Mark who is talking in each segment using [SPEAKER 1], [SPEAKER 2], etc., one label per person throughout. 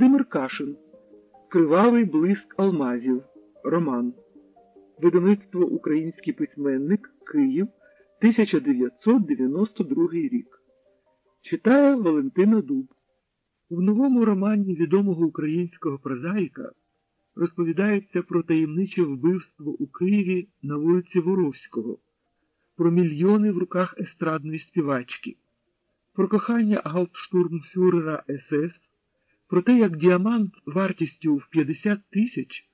[SPEAKER 1] Володимир Кашин. Кривавий блиск алмазів. Роман. Видавництво Український письменник Київ 1992 рік. Читає Валентина Дуб. В новому романі відомого українського прозаїка розповідається про таємниче вбивство у Києві на вулиці Воровського, про мільйони в руках естрадної співачки, про кохання гауптштурмфюрера СС, про те, як діамант вартістю в 50 тисяч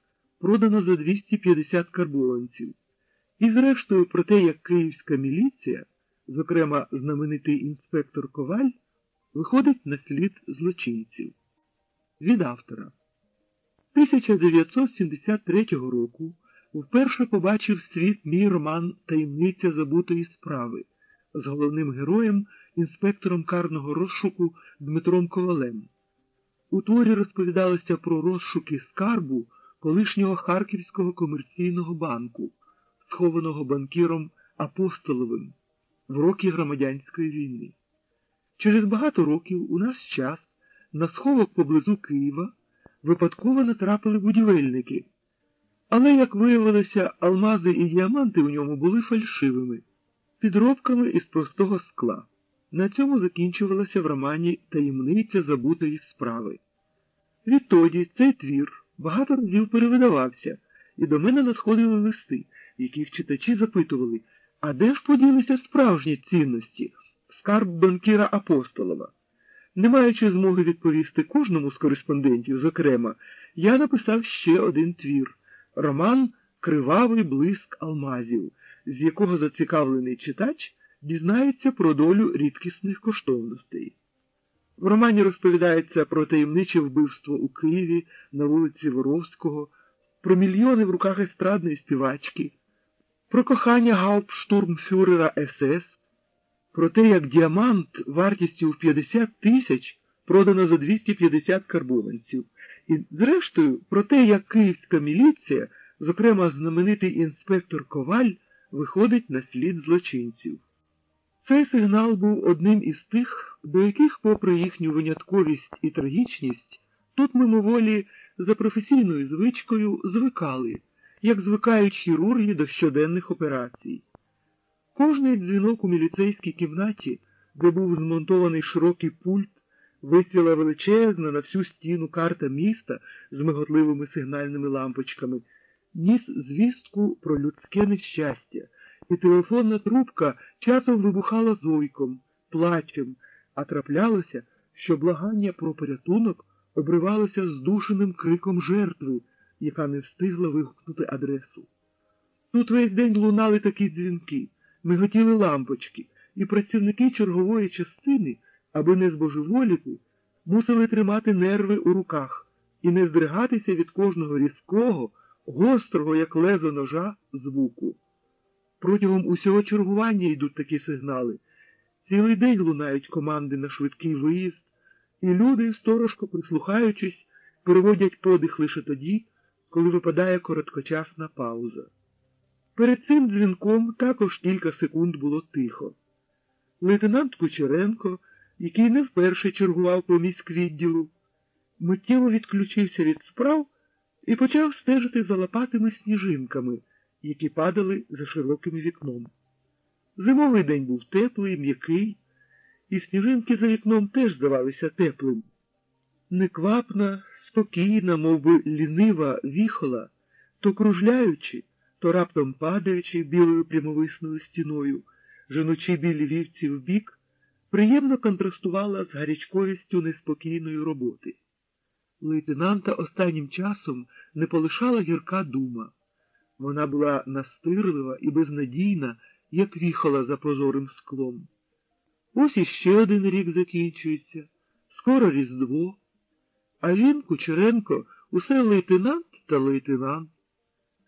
[SPEAKER 1] продано за 250 карбованців, і, зрештою, про те, як київська міліція, зокрема знаменитий інспектор Коваль, виходить на слід злочинців. Від автора. 1973 року вперше побачив світ мій роман Таємниця забутої справи з головним героєм, інспектором карного розшуку Дмитром Ковалем. У творі розповідалося про розшуки скарбу колишнього Харківського комерційного банку, схованого банкіром Апостоловим в роки громадянської війни. Через багато років у наш час на сховок поблизу Києва випадково натрапили будівельники. Але, як виявилося, алмази і діаманти у ньому були фальшивими, підробками із простого скла. На цьому закінчувалося в романі Таємниця забутої справи. Відтоді цей твір багато разів перевидавався, і до мене надходили листи, яких читачі запитували, а де ж поділися справжні цінності, скарб банкіра Апостолова? Не маючи змоги відповісти кожному з кореспондентів, зокрема, я написав ще один твір роман Кривавий блиск алмазів, з якого зацікавлений читач дізнається про долю рідкісних коштовностей. В романі розповідається про таємниче вбивство у Києві на вулиці Воровського, про мільйони в руках естрадної співачки, про кохання гауптштурмфюрера СС, про те, як діамант вартістю в 50 тисяч продано за 250 карбованців, і, зрештою, про те, як київська міліція, зокрема знаменитий інспектор Коваль, виходить на слід злочинців. Цей сигнал був одним із тих, до яких, попри їхню винятковість і трагічність, тут мимоволі за професійною звичкою звикали, як звикають хірурги до щоденних операцій. Кожний дзвінок у міліцейській кімнаті, де був змонтований широкий пульт, висіла величезна на всю стіну карта міста з миготливими сигнальними лампочками, ніс звістку про людське нещастя і телефонна трубка часом вибухала зойком, плачем, а траплялося, що благання про порятунок обривалося здушеним криком жертви, яка не встигла вигукнути адресу. Тут весь день лунали такі дзвінки, миготіли лампочки, і працівники чергової частини, аби не збожеволіти, мусили тримати нерви у руках і не здригатися від кожного різкого, гострого, як лезо ножа, звуку. Протягом усього чергування йдуть такі сигнали. Цілий день лунають команди на швидкий виїзд, і люди, сторожко прислухаючись, переводять подих лише тоді, коли випадає короткочасна пауза. Перед цим дзвінком також кілька секунд було тихо. Лейтенант Кучеренко, який не вперше чергував по міськвідділу, миттєво відключився від справ і почав стежити за лопатими сніжинками які падали за широким вікном. Зимовий день був теплий, м'який, і сніжинки за вікном теж здавалися теплим. Неквапна, спокійна, мов би лінива віхола, то кружляючи, то раптом падаючи білою прямовисною стіною, женучи білі вівці в бік, приємно контрастувала з гарячковістю неспокійної роботи. Лейтенанта останнім часом не полишала гірка дума. Вона була настирлива і безнадійна, як віхола за прозорим склом. Ось іще один рік закінчується, скоро Різдво, а він, Кучеренко, усе лейтенант та лейтенант.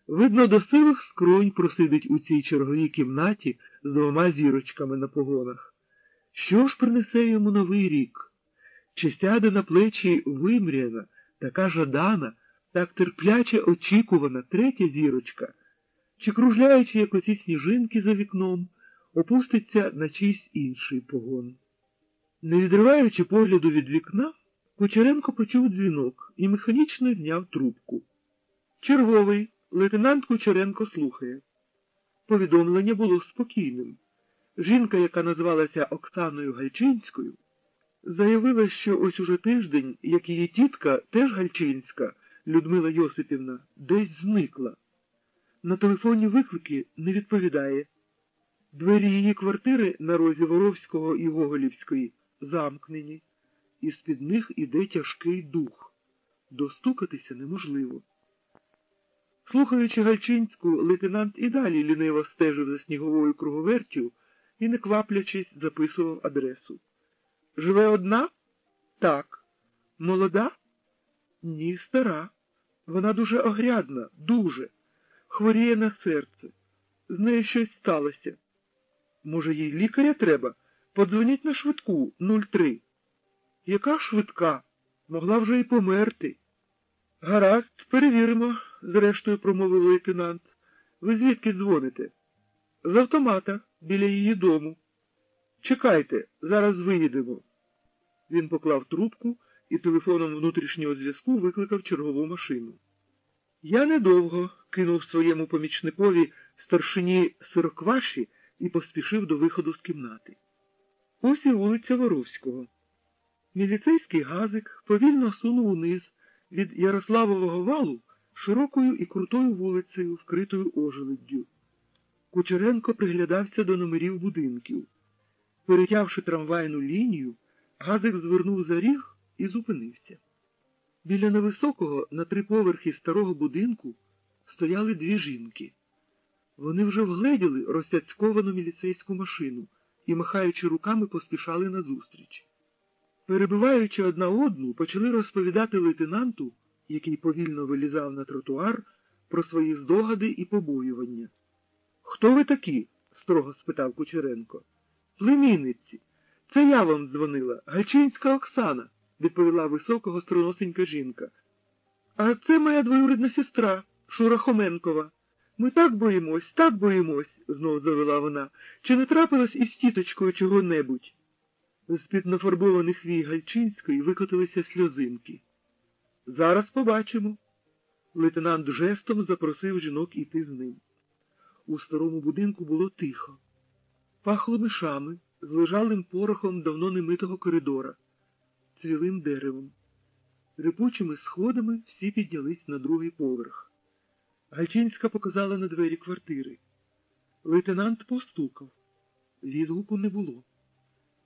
[SPEAKER 1] Видно, до сивих скронь просидить у цій черговій кімнаті з двома зірочками на погонах. Що ж принесе йому новий рік? Чи сяде на плечі вимряна, така жадана, так терпляче очікувана третя зірочка, чи, кружляючи, як оці сніжинки за вікном, опуститься на чийсь інший погон. Не відриваючи погляду від вікна, Кучеренко почув дзвінок і механічно зняв трубку. Черговий лейтенант Кучеренко слухає. Повідомлення було спокійним. Жінка, яка називалася Оксаною Гальчинською, заявила, що ось уже тиждень, як її тітка, теж Гальчинська, Людмила Йосипівна, десь зникла. На телефонні виклики не відповідає. Двері її квартири на розі Воровського і Гоголівської замкнені, і з-під них іде тяжкий дух. Достукатися неможливо. Слухаючи Гальчинську, лейтенант і далі ліниво стежив за сніговою круговертю і, не кваплячись, записував адресу. Живе одна? Так. Молода? Ні, стара. Вона дуже огрядна, дуже. Хворіє на серце. З нею щось сталося. Може, їй лікаря треба? Подзвоніть на швидку 03. Яка швидка? Могла вже й померти. Гаразд, перевіримо, зрештою промовив лейтенант. Ви звідки дзвоните? З автомата біля її дому. Чекайте, зараз виїдемо. Він поклав трубку і телефоном внутрішнього зв'язку викликав чергову машину. Я недовго кинув своєму помічникові старшині сирокваші і поспішив до виходу з кімнати. Ось і вулиця Воровського. Міліцейський газик повільно сунув униз від Ярославового валу широкою і крутою вулицею, вкритою ожеледдю. Кучеренко приглядався до номерів будинків. Перетявши трамвайну лінію, газик звернув за ріг і зупинився. Біля невисокого на три поверхи старого будинку стояли дві жінки. Вони вже вгледіли розсяцьковану міліцейську машину і, махаючи руками, поспішали назустріч. Перебиваючи одна одну, почали розповідати лейтенанту, який повільно вилізав на тротуар, про свої здогади і побоювання. Хто ви такі? строго спитав Кучеренко. Племінниці. Це я вам дзвонила, Гальчинська Оксана, відповіла високого струносенька жінка. А це моя двоюрідна сестра, Шура Хоменкова. Ми так боїмось, так боїмось, знов завела вона. Чи не трапилось із тіточкою чого-небудь? З-під нафарбованих вій Гальчинської викотилися сльозинки. Зараз побачимо. Лейтенант жестом запросив жінок іти з ним. У старому будинку було тихо. Пахло мишами, з лежалим порохом давно немитого коридора, цвілим деревом. Рипучими сходами всі піднялись на другий поверх. Гальчинська показала на двері квартири. Лейтенант постукав. Відгуку не було.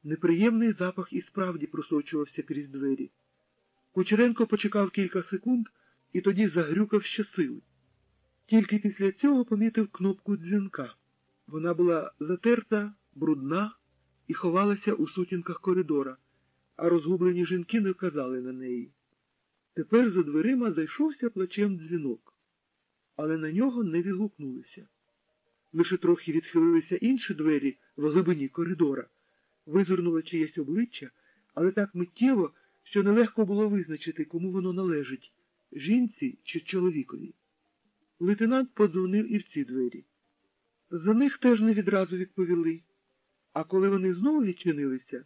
[SPEAKER 1] Неприємний запах і справді просочувався крізь двері. Кучеренко почекав кілька секунд і тоді загрюкав щосили. Тільки після цього помітив кнопку дзвінка. Вона була затерта, брудна і ховалася у сутінках коридора, а розгублені жінки не вказали на неї. Тепер за дверима зайшовся плачем дзвінок, але на нього не відгукнулися. Лише трохи відхилилися інші двері в глибині коридора, визирнуло чиєсь обличчя, але так миттєво, що нелегко було визначити, кому воно належить жінці чи чоловікові. Лейтенант подзвонив і в ці двері. За них теж не відразу відповіли, а коли вони знову відчинилися,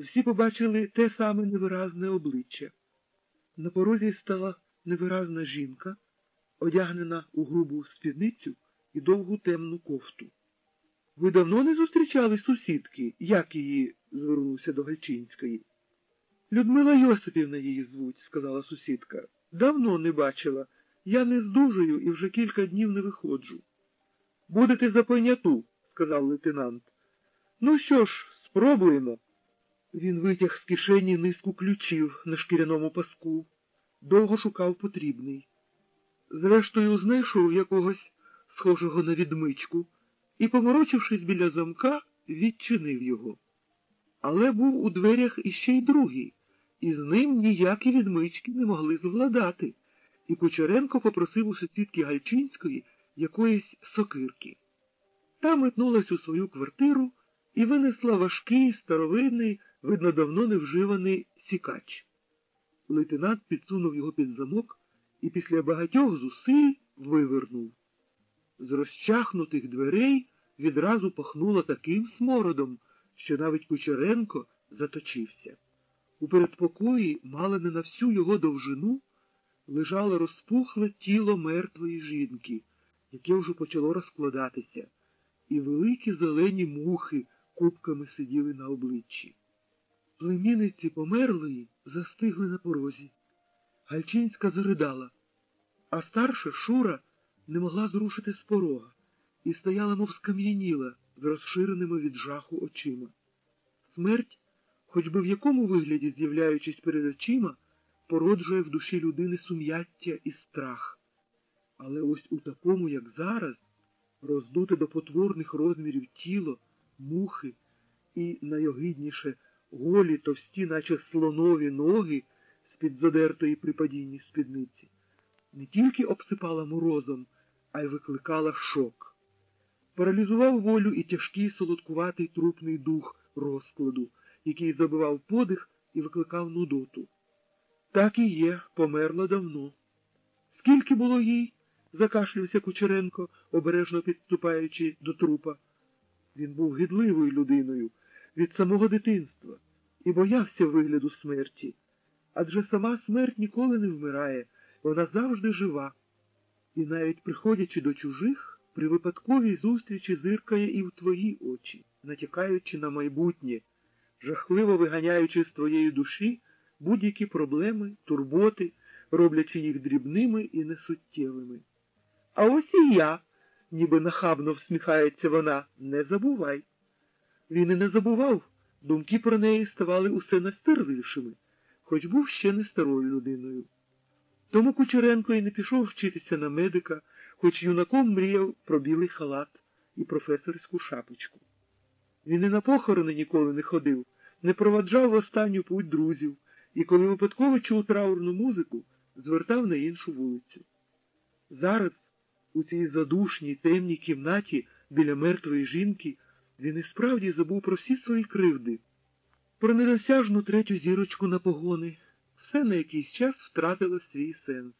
[SPEAKER 1] всі побачили те саме невиразне обличчя. На порозі стала невиразна жінка, одягнена у грубу спідницю і довгу темну кофту. Ви давно не зустрічали сусідки, як її звернувся до Гальчинської. Людмила Йосипівна її звуть, сказала сусідка. Давно не бачила. Я не здужую і вже кілька днів не виходжу. Будете за поняту, сказав лейтенант. Ну що ж, спробуємо. Він витяг з кишені низку ключів на шкіряному паску, довго шукав потрібний. Зрештою, знайшов якогось схожого на відмичку і, поморочившись біля замка, відчинив його. Але був у дверях іще й другий, і з ним ніякі відмички не могли звладати, і Кучеренко попросив у сусідки Гальчинської якоїсь сокирки. Та метнулась у свою квартиру і винесла важкий, старовинний, видно, давно невживаний сікач. Лейтенант підсунув його під замок і після багатьох зусиль вивернув. З розчахнутих дверей відразу пахнуло таким смородом, що навіть Кучеренко заточився. У передпокої, мало не на всю його довжину, лежало розпухле тіло мертвої жінки, яке вже почало розкладатися, і великі зелені мухи кубками сиділи на обличчі. Племінниці померлої застигли на порозі. Гальчинська заридала, а старша Шура не могла зрушити з порога і стояла, мов скам'яніла, з розширеними від жаху очима. Смерть, хоч би в якому вигляді, з'являючись перед очима, породжує в душі людини сум'яття і страх. Але ось у такому, як зараз, роздуте до потворних розмірів тіло, мухи і, найогидніше, голі товсті, наче слонові ноги з-під задертої при падінні спідниці, не тільки обсипала морозом, а й викликала шок. Паралізував волю і тяжкий солодкуватий трупний дух розкладу, який забивав подих і викликав нудоту. Так і є, померла давно. Скільки було їй? закашлявся Кучеренко, обережно підступаючи до трупа. Він був гидливою людиною від самого дитинства і боявся вигляду смерті. Адже сама смерть ніколи не вмирає, вона завжди жива. І навіть приходячи до чужих, при випадковій зустрічі зиркає і в твої очі, натякаючи на майбутнє, жахливо виганяючи з твоєї душі будь-які проблеми, турботи, роблячи їх дрібними і несуттєвими. А ось і я, ніби нахабно всміхається вона, не забувай. Він і не забував, думки про неї ставали усе настирливішими, хоч був ще не старою людиною. Тому Кучеренко і не пішов вчитися на медика, хоч юнаком мріяв про білий халат і професорську шапочку. Він і на похорони ніколи не ходив, не проваджав в останню путь друзів і, коли випадково чув траурну музику, звертав на іншу вулицю. Зараз, у цій задушній темній кімнаті біля мертвої жінки, він і справді забув про всі свої кривди, про недосяжну третю зірочку на погони. Все на якийсь час втратило свій сенс.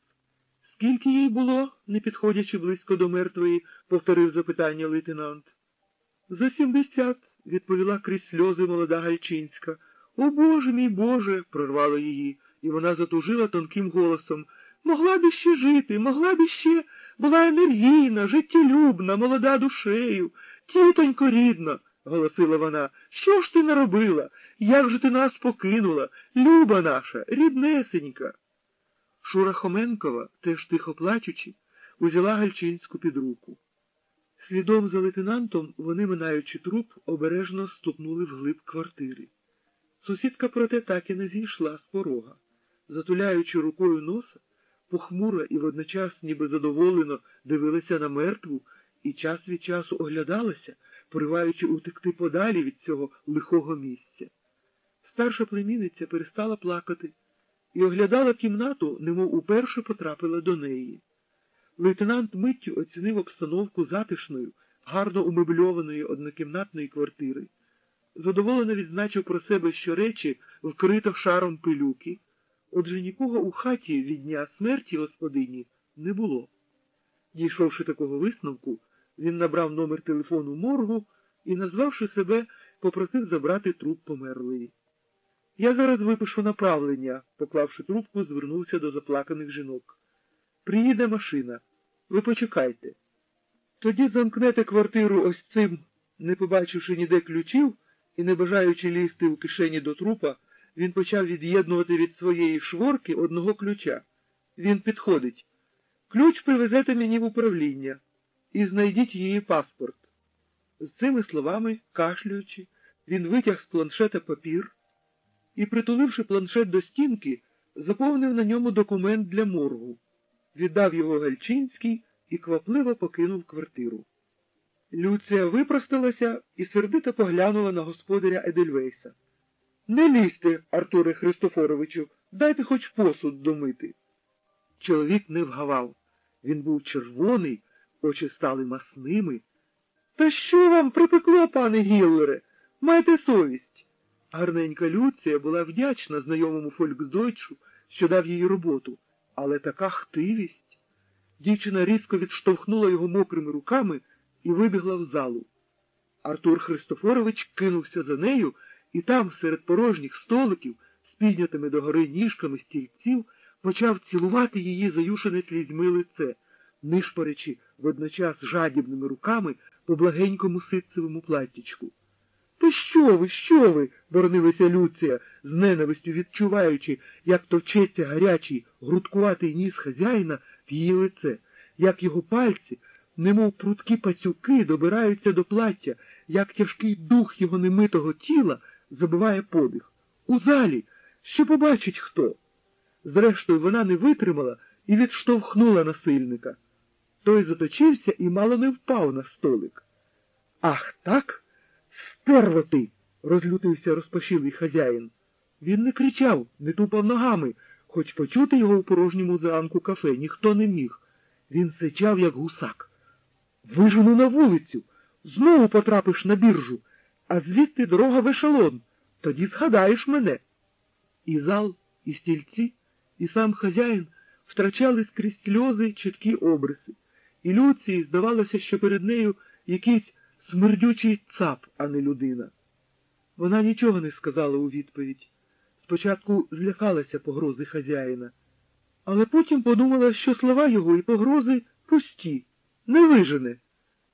[SPEAKER 1] Скільки їй було, не підходячи близько до мертвої, повторив запитання лейтенант. За сімдесят, відповіла крізь сльози молода Гальчинська. О Боже мій Боже, прорвало її, і вона затужила тонким голосом. Могла б іще жити, могла б іще, була енергійна, життєлюбна, молода душею, тітонько рідна, голосила вона. Що ж ти наробила? Як же ти нас покинула? Люба наша, ріднесенька. Шура Хоменкова, теж тихо плачучи, узяла Гальчинську під руку. Слідом за лейтенантом вони, минаючи труп, обережно ступнули вглиб квартири. Сусідка, проте, так і не зійшла з порога. Затуляючи рукою носа, похмуро і водночас ніби задоволено дивилася на мертву і час від часу оглядалася, пориваючи утекти подалі від цього лихого місця. Старша племінниця перестала плакати і оглядала кімнату, немов уперше потрапила до неї. Лейтенант миттю оцінив обстановку затишною, гарно умебльованої однокімнатної квартири. Задоволено відзначив про себе, що речі вкрито шаром пилюки, отже нікого у хаті від дня смерті господині не було. Дійшовши такого висновку, він набрав номер телефону моргу і, назвавши себе, попросив забрати труп померлої. Я зараз випишу направлення, поклавши трубку, звернувся до заплаканих жінок. Приїде машина. Ви почекайте. Тоді замкнете квартиру ось цим, не побачивши ніде ключів і не бажаючи лізти у кишені до трупа, він почав від'єднувати від своєї шворки одного ключа. Він підходить. Ключ привезете мені в управління і знайдіть її паспорт. З цими словами, кашлюючи, він витяг з планшета папір і, притуливши планшет до стінки, заповнив на ньому документ для моргу, віддав його Гальчинський і квапливо покинув квартиру. Люція випросталася і сердито поглянула на господаря Едельвейса. Не лізьте, Артуре Христофоровичу, дайте хоч посуд домити. Чоловік не вгавав. Він був червоний, очі стали масними. Та що вам припекло, пане Гіллере? Майте совість. Гарненька Люція була вдячна знайомому Фольксдойчу, що дав їй роботу, але така хтивість. Дівчина різко відштовхнула його мокрими руками і вибігла в залу. Артур Христофорович кинувся за нею і там, серед порожніх столиків, з піднятими догори ніжками стільців, почав цілувати її заюшене слізьми лице, нишпорячи водночас жадібними руками по благенькому ситцевому платтячку. Та що ви, що ви? боронилася Люція, з ненавистю відчуваючи, як товчеться гарячий, грудкуватий ніс хазяїна в її лице, як його пальці, немов прудкі пацюки, добираються до плаття, як тяжкий дух його немитого тіла забиває подих. У залі, що побачить хто. Зрештою, вона не витримала і відштовхнула насильника. Той заточився і мало не впав на столик. Ах, так? Стерво ти! розлютився розпашілий хазяїн. Він не кричав, не тупав ногами, хоч почути його у порожньому зранку кафе ніхто не міг. Він сичав, як гусак. Вижену на вулицю, знову потрапиш на біржу, а звідти дорога в ешелон. Тоді згадаєш мене. І зал, і стільці, і сам хазяїн втрачали скрізь сльози чіткі обриси. І Люції здавалося, що перед нею якийсь смердючий цап, а не людина. Вона нічого не сказала у відповідь. Спочатку злякалася погрози хазяїна, але потім подумала, що слова його і погрози пусті, не вижене.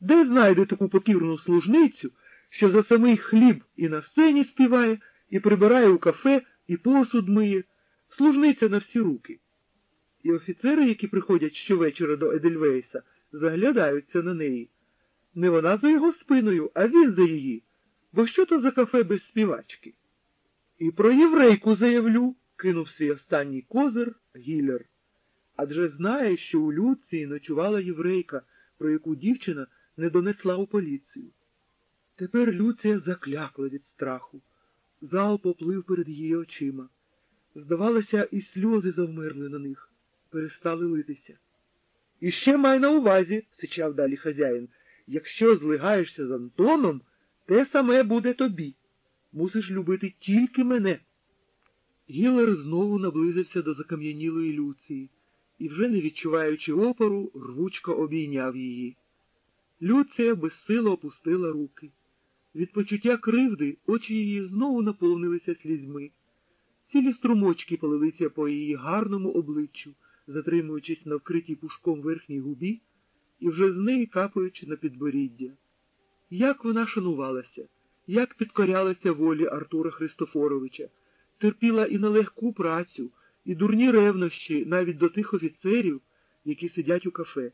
[SPEAKER 1] Де знайде таку покірну служницю, що за самий хліб і на сцені співає, і прибирає у кафе, і посуд миє, служниця на всі руки. І офіцери, які приходять щовечора до Едельвейса, заглядаються на неї. Не вона за його спиною, а він за її. Бо що то за кафе без співачки? І про єврейку заявлю, кинув свій останній козир Гіллер. Адже знає, що у Люції ночувала єврейка, про яку дівчина не донесла у поліцію. Тепер Люція заклякла від страху. Зал поплив перед її очима. Здавалося, і сльози завмерли на них, перестали литися. І ще май на увазі, сичав далі хазяїн, якщо злигаєшся з Антоном, те саме буде тобі. Мусиш любити тільки мене. Гілер знову наблизився до закам'янілої Люції і, вже не відчуваючи опору, рвучко обійняв її. Люція безсило опустила руки. Від почуття кривди очі її знову наповнилися слізьми. Цілі струмочки полилися по її гарному обличчю, затримуючись на вкритій пушком верхній губі і вже з неї капаючи на підборіддя. Як вона шанувалася, як підкорялася волі Артура Христофоровича, терпіла і нелегку працю, і дурні ревнощі навіть до тих офіцерів, які сидять у кафе.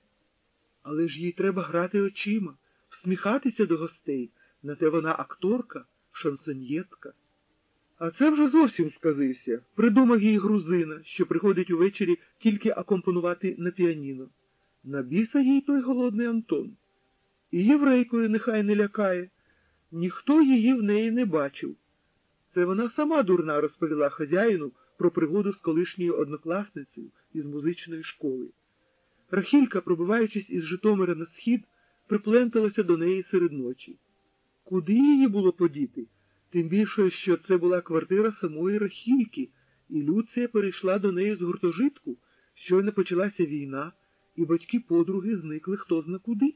[SPEAKER 1] Але ж їй треба грати очима, всміхатися до гостей, на те вона акторка, шансоньєтка. А це вже зовсім сказився. Придумав їй грузина, що приходить увечері тільки акомпонувати на піаніно. На біса їй той голодний Антон. І єврейкою нехай не лякає. Ніхто її в неї не бачив. Це вона сама дурна розповіла хазяїну про пригоду з колишньою однокласницею із музичної школи. Рахілька, пробиваючись із Житомира на схід, припленталася до неї серед ночі. Куди її було подіти? Тим більше, що це була квартира самої Рахільки, і Люція перейшла до неї з гуртожитку, щойно почалася війна, і батьки подруги зникли хто зна куди.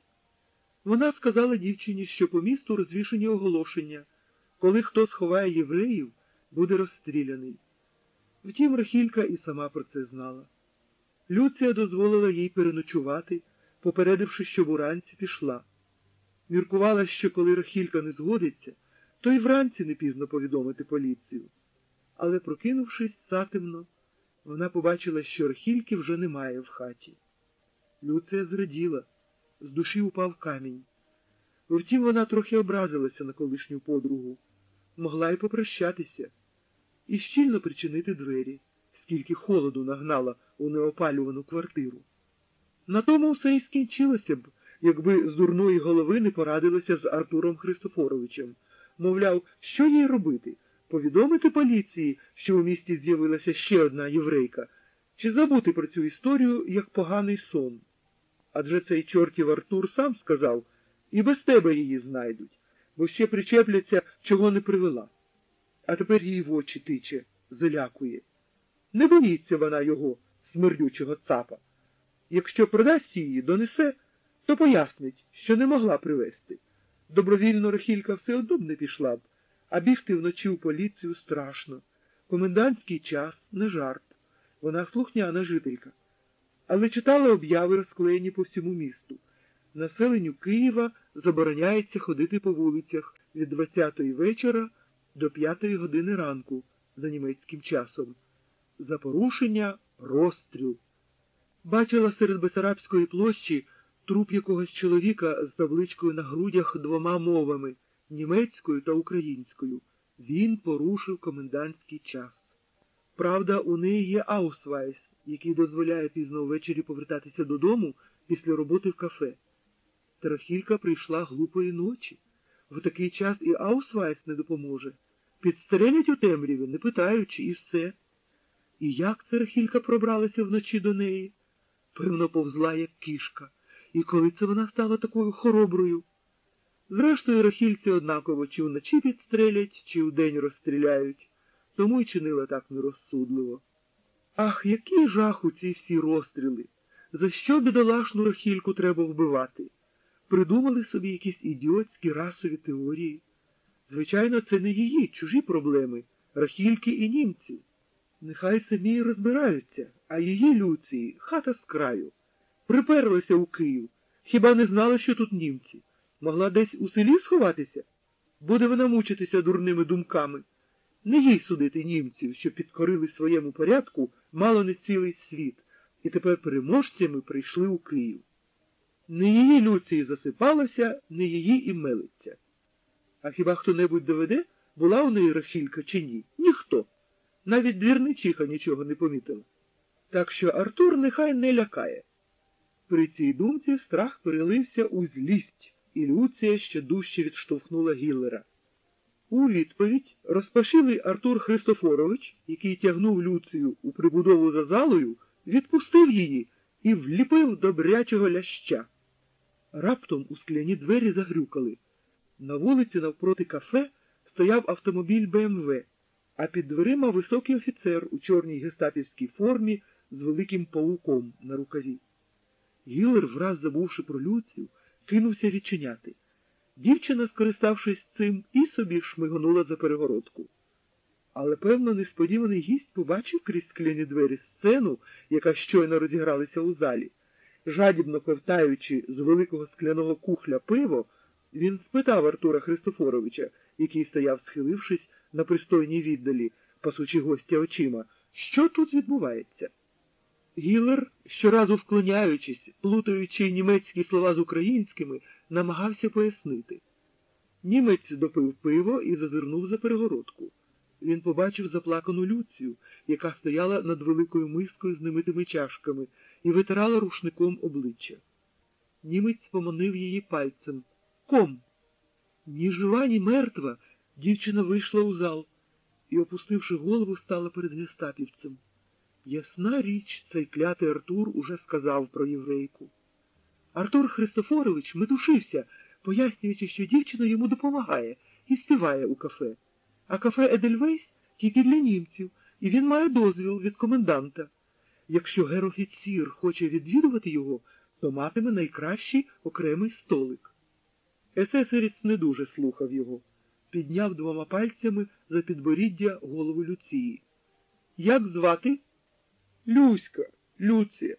[SPEAKER 1] Вона сказала дівчині, що по місту розвішені оголошення, коли хто сховає євреїв, буде розстріляний. Втім, Рахілька і сама про це знала. Люція дозволила їй переночувати, попередивши, щоб уранці пішла. Міркувала, що коли Рахілька не згодиться, то й вранці не пізно повідомити поліцію. Але, прокинувшись затемно, вона побачила, що Рахільки вже немає в хаті. Люція зраділа, з душі упав камінь. Втім, вона трохи образилася на колишню подругу, могла й попрощатися і щільно причинити двері, скільки холоду нагнала у неопалювану квартиру. На тому все й скінчилося б, якби з дурної голови не порадилася з Артуром Христофоровичем. Мовляв, що їй робити? Повідомити поліції, що у місті з'явилася ще одна єврейка, чи забути про цю історію як поганий сон? Адже цей чортів Артур сам сказав, і без тебе її знайдуть, бо ще причепляться, чого не привела. А тепер їй в очі тиче, залякує. Не боїться вона його, смердючого цапа. Якщо продасть її, донесе, то пояснить, що не могла привезти. Добровільно Рахілька все одно б не пішла б, а бігти вночі у поліцію страшно. Комендантський час не жарт. Вона слухняна жителька. Але читала обяви, розклеєні по всьому місту. Населенню Києва забороняється ходити по вулицях від 20-ї вечора до 5-ї години ранку за німецьким часом. За порушення розстріл. Бачила серед Бесарабської площі труп якогось чоловіка з табличкою на грудях двома мовами німецькою та українською. Він порушив комендантський час. Правда, у неї є аусвайс, який дозволяє пізно ввечері повертатися додому після роботи в кафе. Тарахілька прийшла глупої ночі. В такий час і аусвайс не допоможе. Підстрелять у темряві, не питаючи, і все. І як це пробралася вночі до неї? Певно, повзла, як кішка. І коли це вона стала такою хороброю? Зрештою, рахільці однаково чи вночі підстрелять, чи вдень розстріляють, тому й чинила так нерозсудливо. Ах, який жах у ці всі розстріли! За що бідолашну рахільку треба вбивати? Придумали собі якісь ідіотські расові теорії. Звичайно, це не її, чужі проблеми, рахільки і німці. Нехай самі розбираються, а її Люції хата з краю. Приперлася у Київ. Хіба не знала, що тут німці? Могла десь у селі сховатися? Буде вона мучитися дурними думками. Не їй судити німців, що підкорили своєму порядку мало не цілий світ, і тепер переможцями прийшли у Київ. Не її Люції засипалося, не її і мелиться. А хіба хто-небудь доведе, була у неї Рафілька чи ні? Ніхто. Навіть двірничиха нічого не помітила. Так що Артур нехай не лякає. При цій думці страх перелився у злість, і Люція ще дужче відштовхнула Гіллера. У відповідь розпашилий Артур Христофорович, який тягнув Люцію у прибудову за залою, відпустив її і вліпив добрячого ляща. Раптом у скляні двері загрюкали. На вулиці навпроти кафе стояв автомобіль БМВ, а під дверима високий офіцер у чорній гестапівській формі з великим пауком на рукаві. Гілер, враз забувши про Люцію, кинувся відчиняти. Дівчина, скориставшись цим, і собі шмигонула за перегородку. Але, певно, несподіваний гість побачив крізь скляні двері сцену, яка щойно розігралася у залі. Жадібно ковтаючи з великого скляного кухля пиво, він спитав Артура Христофоровича, який стояв, схилившись на пристойній віддалі, пасучи гостя очима, що тут відбувається. Гіллер, щоразу вклоняючись, плутаючи німецькі слова з українськими, намагався пояснити. Німець допив пиво і зазирнув за перегородку. Він побачив заплакану Люцію, яка стояла над великою мискою з немитими чашками і витирала рушником обличчя. Німець поманив її пальцем. Ком. Ні жива, ні мертва. Дівчина вийшла у зал і, опустивши голову, стала перед гестапівцем. Ясна річ, цей клятий Артур уже сказав про єврейку. Артур Христофорович метушився, пояснюючи, що дівчина йому допомагає і співає у кафе. А кафе Едельвейс тільки для німців, і він має дозвіл від коменданта. Якщо гер-офіцір хоче відвідувати його, то матиме найкращий окремий столик. Есесівець не дуже слухав його, підняв двома пальцями за підборіддя голову Люції. Як звати? Люська, Люція.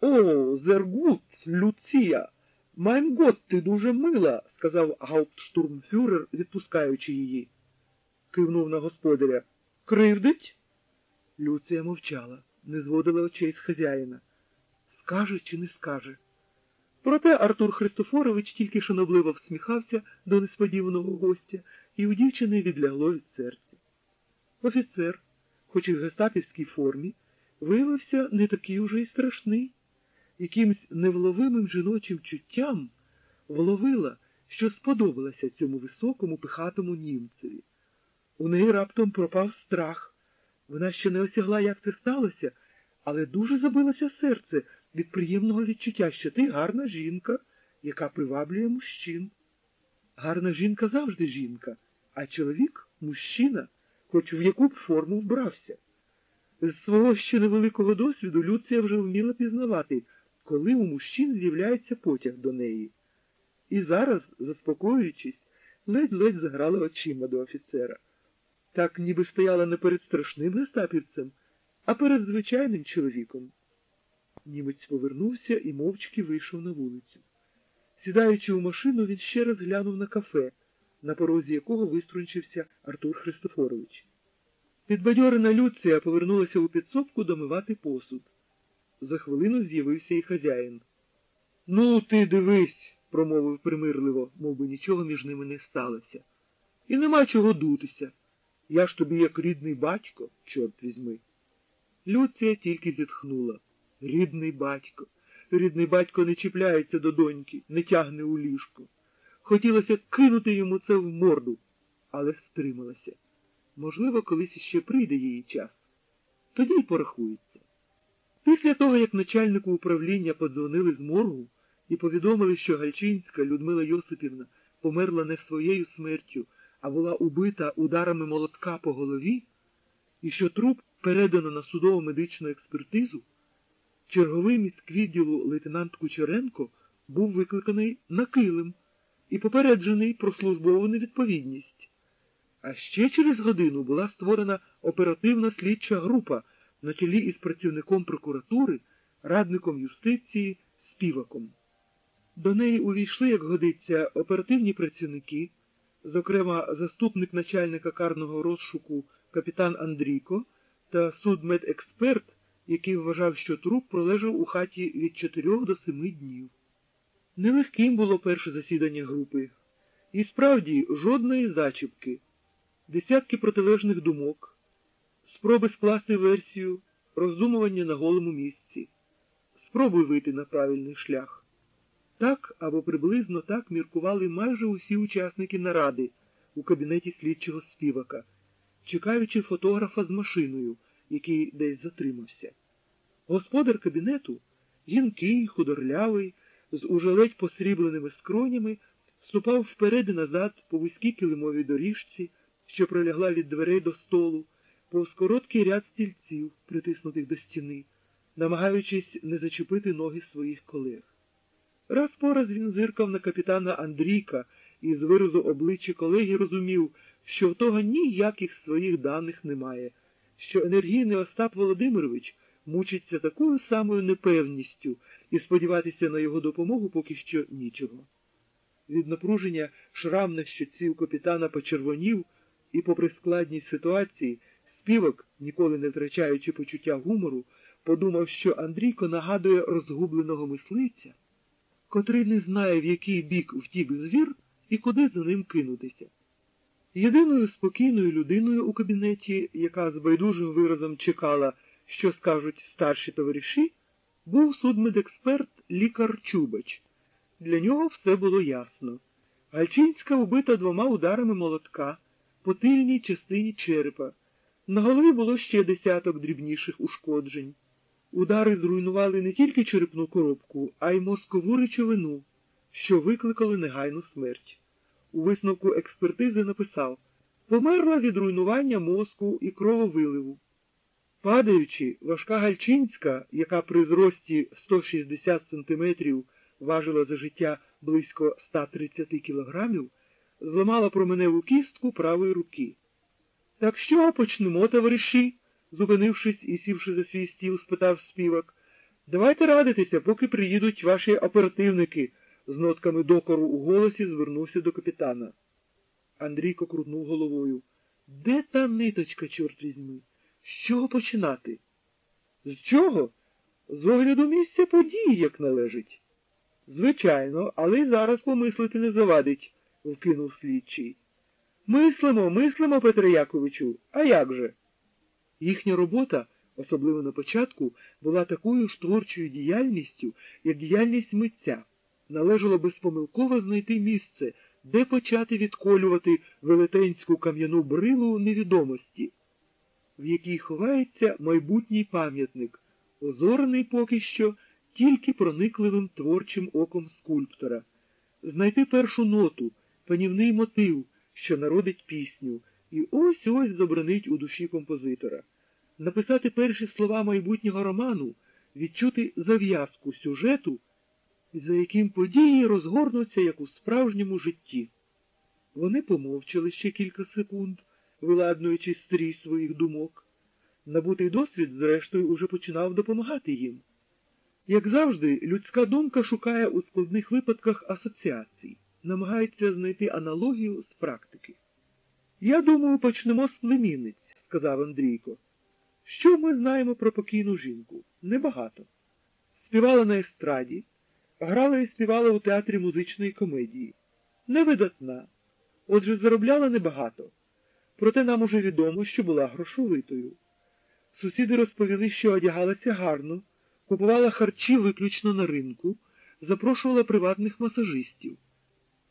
[SPEAKER 1] О, sehr gut, Люція. Mein ти дуже мила, сказав гауптштурмфюрер, відпускаючи її. Кивнув на господаря. Кривдить? Люція мовчала, не зводила очей з хазяїна. Скаже чи не скаже? Проте Артур Христофорович тільки шанобливо всміхався до несподіваного гостя, і у дівчини відлягло від серця. Офіцер, хоч і в гестапівській формі, виявився не такий уже й страшний. Якимсь невловимим жіночим чуттям вловила, що сподобалася цьому високому пихатому німцеві. У неї раптом пропав страх. Вона ще не осягла, як це сталося, але дуже забилося серце від приємного відчуття, що ти гарна жінка, яка приваблює мужчин. Гарна жінка завжди жінка, а чоловік мужчина, хоч в яку б форму вбрався. З свого ще невеликого досвіду Люція вже вміла пізнавати, коли у мужчин з'являється потяг до неї. І зараз, заспокоюючись, ледь-ледь заграла очима до офіцера. Так ніби стояла не перед страшним гестапівцем, а перед звичайним чоловіком. Німець повернувся і мовчки вийшов на вулицю. Сідаючи у машину, він ще раз глянув на кафе, на порозі якого виструнчився Артур Христофорович. Підбадьорена Люція повернулася у підсобку домивати посуд. За хвилину з'явився і хазяїн. Ну, ти дивись, промовив примирливо, мов би нічого між ними не сталося. І нема чого дутися. Я ж тобі як рідний батько, чорт візьми. Люція тільки зітхнула. Рідний батько. Рідний батько не чіпляється до доньки, не тягне у ліжко. Хотілося кинути йому це в морду, але стрималася. Можливо, колись іще прийде її час. Тоді й порахується. Після того, як начальнику управління подзвонили з моргу і повідомили, що Гальчинська Людмила Йосипівна померла не своєю смертю, а була убита ударами молотка по голові, і що труп передано на судово медичну експертизу, черговий міськвідділу лейтенант Кучеренко був викликаний на килим і попереджений про службову невідповідність. А ще через годину була створена оперативна слідча група на чолі із працівником прокуратури, радником юстиції, співаком. До неї увійшли, як годиться, оперативні працівники, зокрема, заступник начальника карного розшуку капітан Андрійко та судмедексперт, який вважав, що труп пролежав у хаті від 4 до 7 днів. Нелегким було перше засідання групи. І справді жодної зачіпки, десятки протилежних думок, спроби скласти версію, роздумування на голому місці, спроби вийти на правильний шлях. Так або приблизно так міркували майже усі учасники наради у кабінеті слідчого співака, чекаючи фотографа з машиною, який десь затримався. Господар кабінету, гінкий, худорлявий, з уже ледь посрібленими скронями, ступав вперед і назад по вузькій килимовій доріжці, що пролягла від дверей до столу, повз короткий ряд стільців, притиснутих до стіни, намагаючись не зачепити ноги своїх колег. Раз по раз він зиркав на капітана Андрійка і з виразу обличчя колеги розумів, що в того ніяких своїх даних немає, що енергійний Остап Володимирович мучиться такою самою непевністю і сподіватися на його допомогу поки що нічого. Від напруження шрам на щоці у капітана почервонів, і, попри складність ситуації, співак, ніколи не втрачаючи почуття гумору, подумав, що Андрійко нагадує розгубленого мислиця, котрий не знає, в який бік втік звір і куди за ним кинутися. Єдиною спокійною людиною у кабінеті, яка з байдужим виразом чекала, що скажуть старші товариші, був судмедексперт лікар Чубач. Для нього все було ясно. Гальчинська убита двома ударами молотка по тильній частині черепа. На голові було ще десяток дрібніших ушкоджень. Удари зруйнували не тільки черепну коробку, а й мозкову речовину, що викликали негайну смерть. У висновку експертизи написав померла від руйнування мозку і крововиливу. Падаючи, важка Гальчинська, яка при зрості 160 сантиметрів важила за життя близько 130 кілограмів, зламала променеву кістку правої руки. Так що почнемо, товариші? зупинившись і сівши за свій стіл, спитав співак. Давайте радитися, поки приїдуть ваші оперативники, з нотками докору у голосі звернувся до капітана. Андрійко крутнув головою. Де та ниточка, чорт візьми? З чого починати? З чого? З огляду місця події, як належить. Звичайно, але й зараз помислити не завадить, вкинув слідчий. Мислимо, мислимо, Петре Яковичу, а як же? Їхня робота, особливо на початку, була такою ж творчою діяльністю, як діяльність митця. Належало безпомилково знайти місце, де почати відколювати велетенську кам'яну брилу невідомості, в якій ховається майбутній пам'ятник, озорений поки що тільки проникливим творчим оком скульптора, знайти першу ноту, панівний мотив, що народить пісню, і ось ось забронить у душі композитора, написати перші слова майбутнього роману, відчути зав'язку сюжету, за яким події розгорнуться, як у справжньому житті. Вони помовчали ще кілька секунд, виладнуючи стрій своїх думок. Набутий досвід, зрештою, уже починав допомагати їм. Як завжди, людська думка шукає у складних випадках асоціацій, намагається знайти аналогію з практики. Я думаю, почнемо з племінниць, сказав Андрійко. Що ми знаємо про покійну жінку? Небагато. Співала на естраді, грала і співала у театрі музичної комедії. Невидатна. Отже, заробляла небагато. Проте нам уже відомо, що була грошовитою. Сусіди розповіли, що одягалася гарно, купувала харчі виключно на ринку, запрошувала приватних масажистів.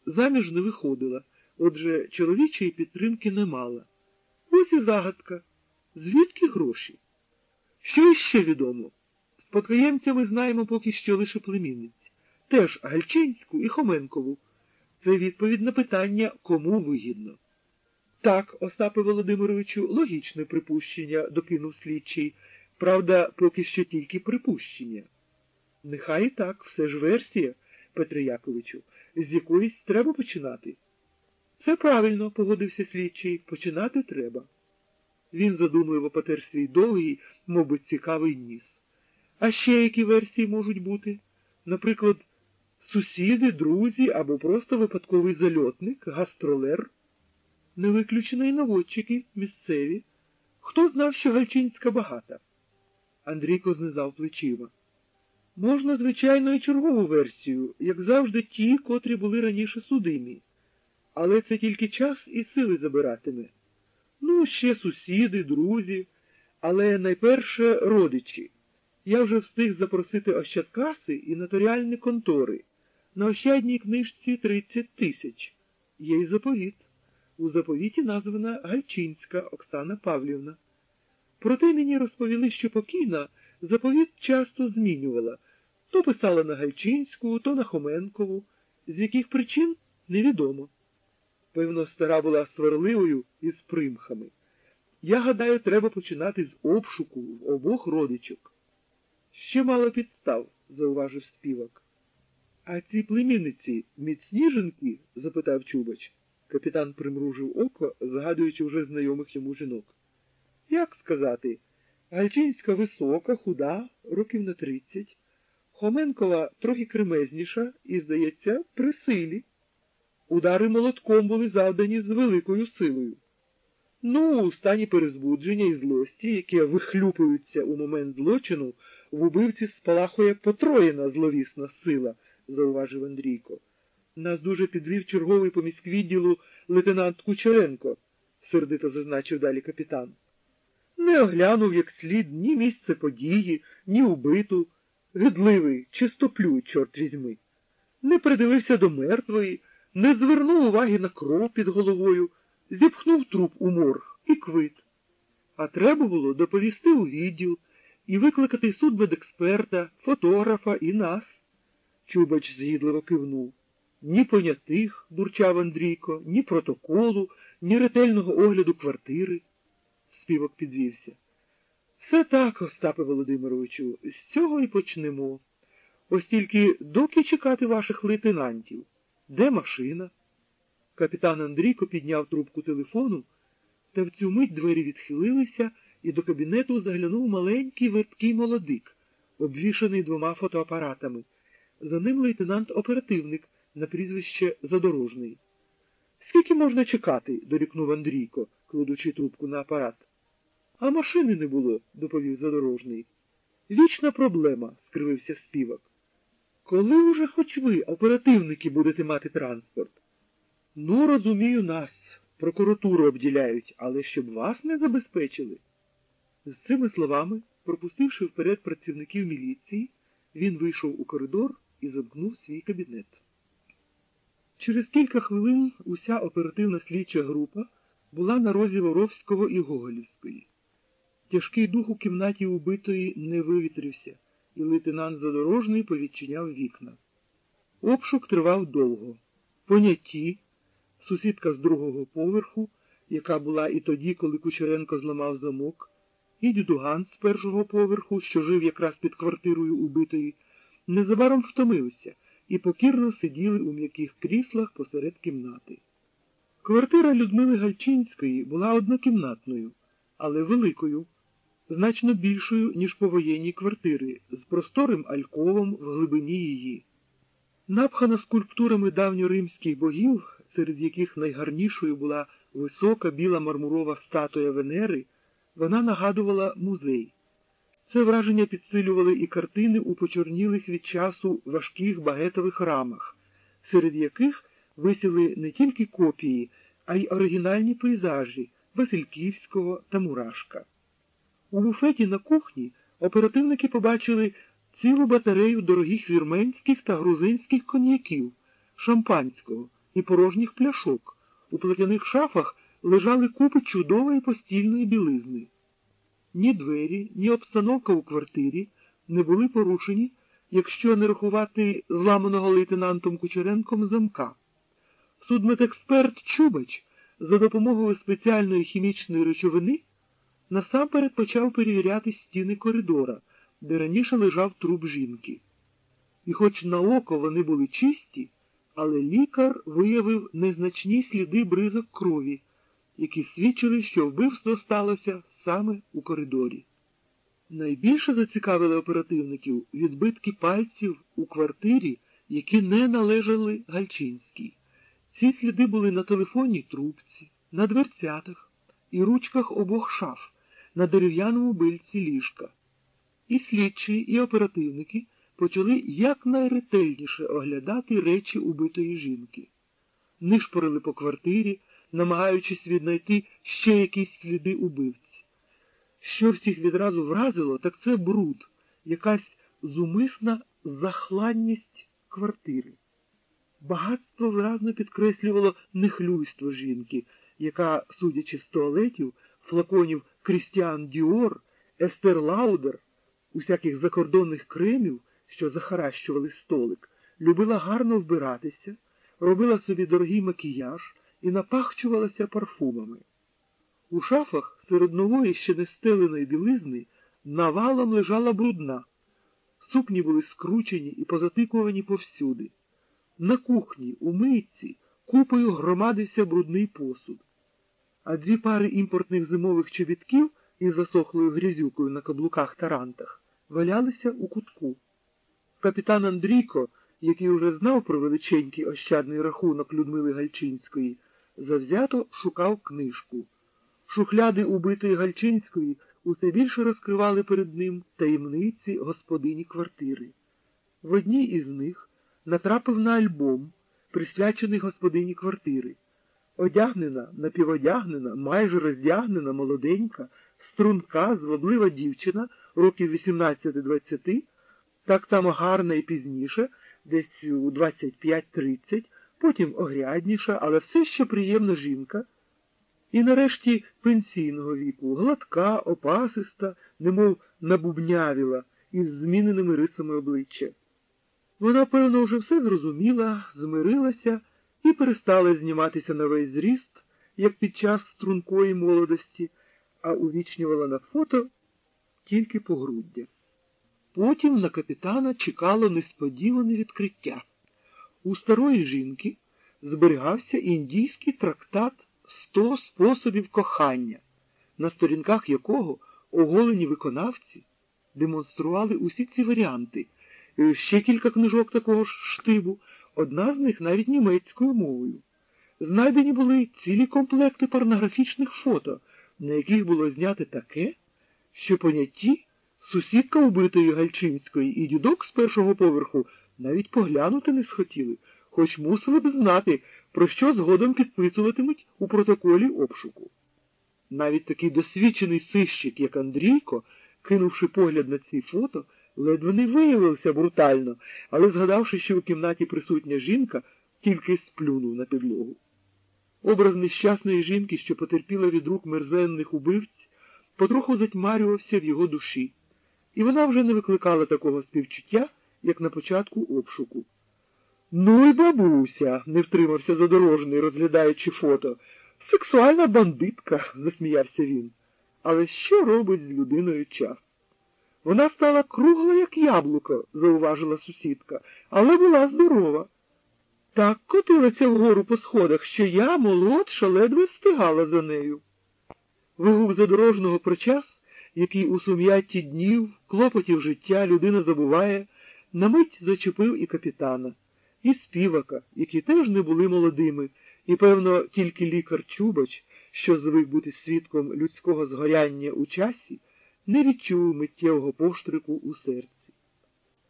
[SPEAKER 1] Заміж не виходила, отже, чоловічої підтримки не мала. Ось і загадка. Звідки гроші? Що іще відомо? Спадкоємцями знаємо поки що лише племінниць, теж Гальчинську і Хоменкову. Це відповідь на питання, кому вигідно. Так, Остапе Володимировичу, логічне припущення, докинув слідчий. Правда, поки що тільки припущення. Нехай і так, все ж версія, Петре Яковичу, з якоїсь треба починати. Це правильно, погодився слідчий, починати треба. Він задумливо потер свій довгий, мабуть, цікавий ніс. А ще які версії можуть бути? Наприклад, сусіди, друзі або просто випадковий зальотник, гастролер? Не виключено й наводчики місцеві. Хто знав, що Гальчинська багата? Андрійко знизав плечима. Можна, звичайно, і чергову версію, як завжди, ті, котрі були раніше судимі. Але це тільки час і сили забиратиме. Ну, ще сусіди, друзі, але найперше родичі. Я вже встиг запросити ощадкаси і нотаріальні контори. На ощадній книжці 30 тисяч. Є й заповіт. У заповіті названа Гальчинська Оксана Павлівна. Проте мені розповіли, що покійна заповіт часто змінювала. То писала на Гальчинську, то на Хоменкову, з яких причин невідомо. Певно, стара була сварливою і з примхами. Я гадаю, треба починати з обшуку в обох родичок. Ще мало підстав, зауважив співак. А ці племінниці міцні жінки? запитав Чубач. Капітан примружив око, згадуючи вже знайомих йому жінок. Як сказати, Гальчинська висока, худа, років на тридцять, Хоменкова трохи кремезніша і, здається, при силі. Удари молотком були завдані з великою силою. Ну, у стані перезбудження і злості, які вихлюпуються у момент злочину, в убивці спалахує потроєна зловісна сила, зауважив Андрійко. Нас дуже підвів черговий по міськвідділу лейтенант Кучеренко, сердито зазначив далі капітан. Не оглянув як слід ні місце події, ні убиту. Гидливий, чистоплюй, чорт візьми. Не придивився до мертвої, не звернув уваги на кров під головою, зіпхнув труп у морг і квит. А треба було доповісти у відділ і викликати судмедексперта, фотографа і нас. Чубач згідливо кивнув. Ні понятих, бурчав Андрійко, ні протоколу, ні ретельного огляду квартири. Співок підвівся. Все так, Остапе Володимировичу, з цього і почнемо. Ось тільки доки чекати ваших лейтенантів? Де машина? Капітан Андрійко підняв трубку телефону, та в цю мить двері відхилилися, і до кабінету заглянув маленький верткий молодик, обвішаний двома фотоапаратами. За ним лейтенант-оперативник на прізвище Задорожний. Скільки можна чекати? дорікнув Андрійко, кладучи трубку на апарат. А машини не було, доповів задорожний. Вічна проблема, скривився співак. Коли уже хоч ви, оперативники, будете мати транспорт? Ну, розумію, нас. Прокуратуру обділяють, але щоб вас не забезпечили. З цими словами, пропустивши вперед працівників міліції, він вийшов у коридор і замкнув свій кабінет. Через кілька хвилин уся оперативна слідча група була на розі Воровського і Гоголівської. Тяжкий дух у кімнаті убитої не вивітрився, і лейтенант Задорожний повідчиняв вікна. Обшук тривав довго. Понятті, сусідка з другого поверху, яка була і тоді, коли Кучеренко зламав замок, і дюдуган з першого поверху, що жив якраз під квартирою убитої, незабаром втомилися і покірно сиділи у м'яких кріслах посеред кімнати. Квартира Людмили Гальчинської була однокімнатною, але великою, значно більшою, ніж повоєнні квартири, з просторим альковом в глибині її. Напхана скульптурами давньоримських богів, серед яких найгарнішою була висока біла мармурова статуя Венери, вона нагадувала музей. Це враження підсилювали і картини у почорнілих від часу важких багетових рамах, серед яких висіли не тільки копії, а й оригінальні пейзажі Васильківського та Мурашка. У буфеті на кухні оперативники побачили цілу батарею дорогих вірменських та грузинських коньяків, шампанського і порожніх пляшок. У платяних шафах лежали купи чудової постільної білизни. Ні двері, ні обстановка у квартирі не були порушені, якщо не рахувати зламаного лейтенантом Кучеренком замка. Судмедексперт Чубач за допомогою спеціальної хімічної речовини насамперед почав перевіряти стіни коридора, де раніше лежав труп жінки. І хоч на око вони були чисті, але лікар виявив незначні сліди бризок крові, які свідчили, що вбивство сталося саме у коридорі. Найбільше зацікавили оперативників відбитки пальців у квартирі, які не належали Гальчинській. Ці сліди були на телефонній трубці, на дверцятах і ручках обох шаф, на дерев'яному бильці ліжка. І слідчі, і оперативники почали якнайретельніше оглядати речі убитої жінки. Нишпорили по квартирі, намагаючись віднайти ще якісь сліди убивці. Що всіх відразу вразило, так це бруд, якась зумисна захладність квартири. Багатство виразно підкреслювало нехлюйство жінки, яка, судячи з туалетів, флаконів Крістіан Діор, Есте Лаудер, усяких закордонних кремів, що захаращували столик, любила гарно вбиратися, робила собі дорогий макіяж і напахчувалася парфумами. У шафах серед нової ще не стеленої білизни навалом лежала брудна. Сукні були скручені і позатикувані повсюди. На кухні, у мийці, купою громадився брудний посуд, а дві пари імпортних зимових чобітків із засохлою грязюкою на каблуках тарантах валялися у кутку. Капітан Андрійко, який уже знав про величенький ощадний рахунок Людмили Гальчинської, завзято шукав книжку. Шухляди убитої Гальчинської усе більше розкривали перед ним таємниці господині квартири. В одній із них натрапив на альбом, присвячений господині квартири. Одягнена, напіводягнена, майже роздягнена, молоденька, струнка, зваблива дівчина років 18-20, так само гарна і пізніше, десь у 25-30, потім огрядніша, але все ще приємна жінка. І нарешті пенсійного віку, гладка, опасиста, немов набубнявіла, із зміненими рисами обличчя. Вона, певно, вже все зрозуміла, змирилася і перестала зніматися на весь зріст, як під час стрункої молодості, а увічнювала на фото тільки погруддя. Потім на капітана чекало несподіване відкриття. У старої жінки зберігався індійський трактат сто способів кохання, на сторінках якого оголені виконавці демонстрували усі ці варіанти, ще кілька книжок такого ж штибу, одна з них навіть німецькою мовою. Знайдені були цілі комплекти порнографічних фото, на яких було знято таке, що понятті сусідка убитої Гальчинської і дідок з першого поверху навіть поглянути не схотіли, хоч мусили б знати, про що згодом підписуватимуть у протоколі обшуку. Навіть такий досвідчений сищик, як Андрійко, кинувши погляд на ці фото, ледве не виявився брутально, але, згадавши, що у кімнаті присутня жінка, тільки сплюнув на підлогу. Образ нещасної жінки, що потерпіла від рук мерзенних убивць, потроху затьмарювався в його душі, і вона вже не викликала такого співчуття, як на початку обшуку. Ну й бабуся, не втримався задорожний, розглядаючи фото. Сексуальна бандитка, засміявся він. Але що робить з людиною час? Вона стала кругла, як яблуко, зауважила сусідка, але була здорова. Так котилася вгору по сходах, що я, молодша, ледве встигала за нею. Вигук задорожного про час, який у сум'ятті днів, клопотів життя людина забуває, на мить зачепив і капітана, і співака, які теж не були молодими, і, певно, тільки лікар Чубач, що звик бути свідком людського згоряння у часі, не відчув миттєвого поштрику у серці.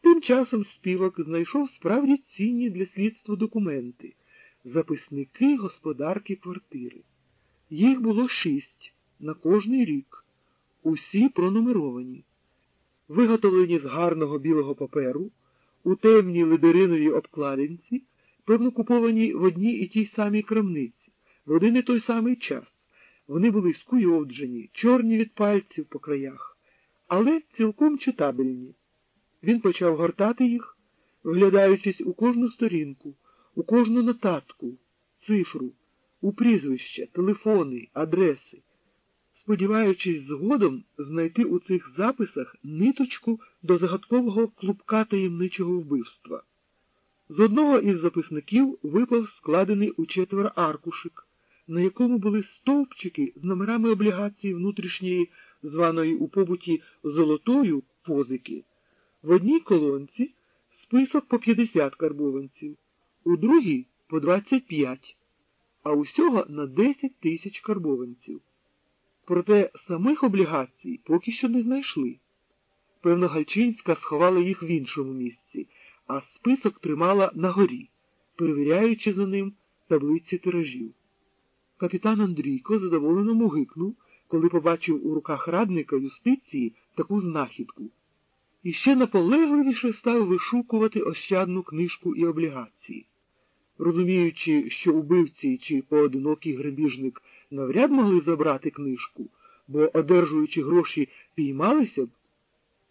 [SPEAKER 1] Тим часом співак знайшов справді цінні для слідства документи, записники господарки квартири. Їх було шість на кожний рік, усі пронумеровані, виготовлені з гарного білого паперу, у темній лидериновій обкладинці, певно, куповані в одній і тій самій крамниці, в один і той самий час. Вони були скуйовджені, чорні від пальців по краях, але цілком читабельні. Він почав гортати їх, вглядаючись у кожну сторінку, у кожну нотатку, цифру, у прізвища, телефони, адреси, сподіваючись згодом знайти у цих записах ниточку до загадкового клубка таємничого вбивства. З одного із записників випав складений у четверо аркушик, на якому були стовпчики з номерами облігації внутрішньої, званої у побуті золотою позики. В одній колонці список по 50 карбованців, у другій по 25, а усього на 10 тисяч карбованців. Проте самих облігацій поки що не знайшли. Певно, Гальчинська сховала їх в іншому місці, а список тримала на горі, перевіряючи за ним таблиці тиражів. Капітан Андрійко задоволено мугикнув, коли побачив у руках радника юстиції таку знахідку і ще наполегливіше став вишукувати ощадну книжку і облігації. Розуміючи, що убивці чи поодинокий грабіжник навряд могли забрати книжку, бо, одержуючи гроші, піймалися б,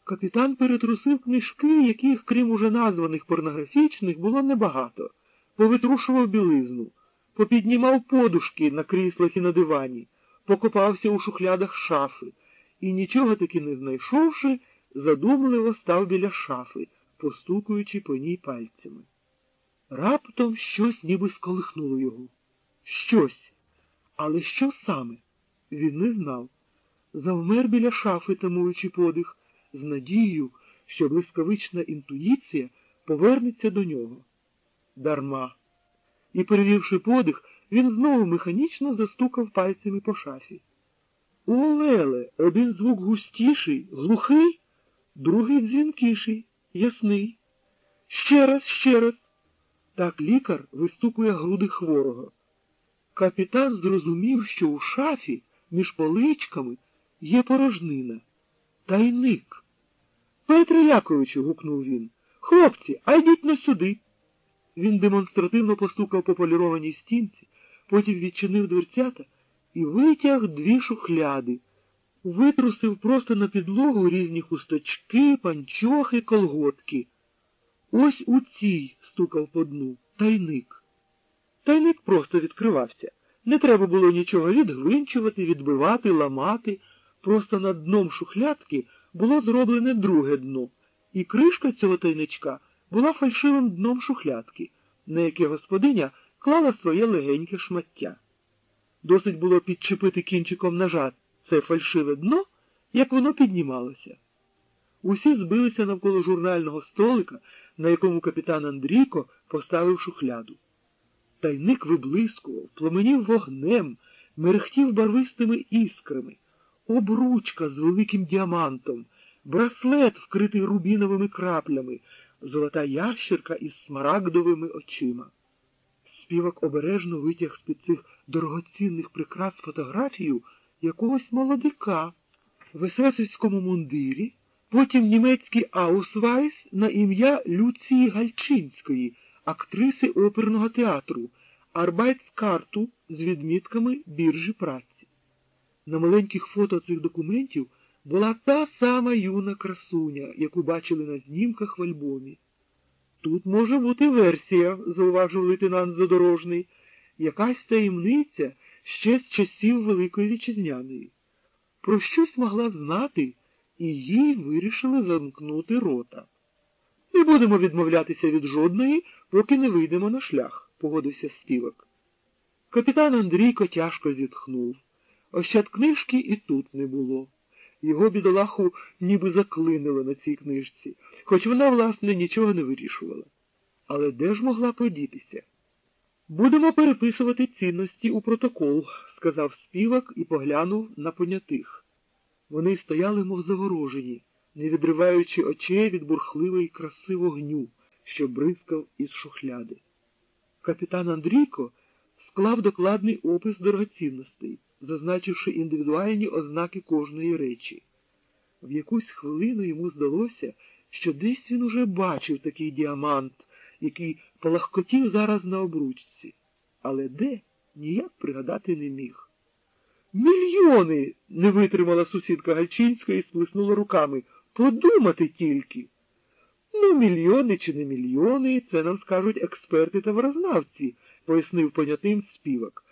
[SPEAKER 1] капітан перетрусив книжки, яких, крім уже названих порнографічних, було небагато, повитрушував білизну, попіднімав подушки на кріслах і на дивані, покопався у шухлядах шафи і, нічого таки не знайшовши, задумливо став біля шафи, постукуючи по ній пальцями. Раптом щось ніби сколихнуло його. Щось. Але що саме? Він не знав. Завмер біля шафи, тамуючи подих, з надією, що блискавична інтуїція повернеться до нього. Дарма. І, перевівши подих, він знову механічно застукав пальцями по шафі. О, Леле, один звук густіший, глухий, другий дзвінкіший, ясний. Ще раз, ще раз. Так лікар вистукує груди хворого. Капітан зрозумів, що у шафі між поличками є порожнина. Тайник. Петре Яковичу, гукнув він. Хлопці, а йдіть на сюди. Він демонстративно постукав по полірованій стінці, потім відчинив дверцята і витяг дві шухляди витрусив просто на підлогу різні хусточки, панчохи, колготки. Ось у цій стукав по дну тайник. Тайник просто відкривався. Не треба було нічого відгвинчувати, відбивати, ламати. Просто над дном шухлядки було зроблене друге дно, і кришка цього тайничка була фальшивим дном шухлядки, на яке господиня клала своє легеньке шмаття. Досить було підчепити кінчиком ножа це фальшиве дно, як воно піднімалося. Усі збилися навколо журнального столика, на якому капітан Андрійко поставив шухляду. Тайник виблискував, пламенів вогнем, мерехтів барвистими іскрами, обручка з великим діамантом, браслет, вкритий рубіновими краплями, золота ящерка із смарагдовими очима. Співак обережно витяг з під цих дорогоцінних прикрас фотографію якогось молодика в есесівському мундирі, потім німецький аусвайс на ім'я Люції Гальчинської, актриси оперного театру, арбайтскарту з відмітками біржі праці. На маленьких фото цих документів була та сама юна красуня, яку бачили на знімках в альбомі. Тут може бути версія, зауважив лейтенант Задорожний, якась таємниця ще з часів Великої Вітчизняної. Про щось могла знати, і їй вирішили замкнути рота. Не будемо відмовлятися від жодної, поки не вийдемо на шлях, погодився співак. Капітан Андрійко тяжко зітхнув. Ощад книжки і тут не було. Його бідолаху ніби заклинило на цій книжці, хоч вона, власне, нічого не вирішувала. Але де ж могла подітися? Будемо переписувати цінності у протокол, сказав співак і поглянув на понятих. Вони стояли, мов заворожені, не відриваючи очей від бурхливої краси вогню, що бризкав із шухляди. Капітан Андрійко склав докладний опис дорогоцінностей, зазначивши індивідуальні ознаки кожної речі. В якусь хвилину йому здалося, що десь він уже бачив такий діамант, який полагкотів зараз на обручці. Але де ніяк пригадати не міг. Мільйони. не витримала сусідка Гальчинська і сплеснула руками. Подумати тільки. Ну, мільйони чи не мільйони, це нам скажуть експерти та вразнавці, пояснив понятим співак.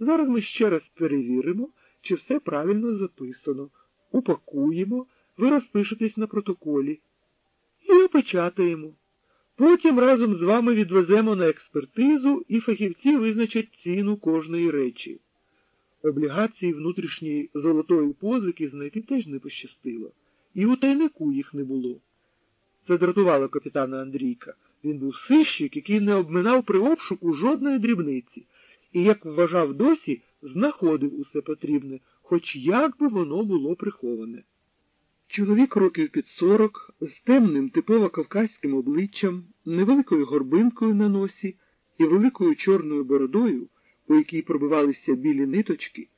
[SPEAKER 1] Зараз ми ще раз перевіримо, чи все правильно записано, упакуємо, ви розпишетесь на протоколі і опечатаємо. Потім разом з вами відвеземо на експертизу і фахівці визначать ціну кожної речі. Облігації внутрішньої золотої позики знайти теж не пощастило, і у тайнику їх не було. Це дратувало капітана Андрійка. Він був сищик, який не обминав при обшуку жодної дрібниці, і, як вважав досі, знаходив усе потрібне, хоч як би воно було приховане. Чоловік років під сорок, з темним типово кавказьким обличчям, невеликою горбинкою на носі і великою чорною бородою, у якій пробивалися білі ниточки,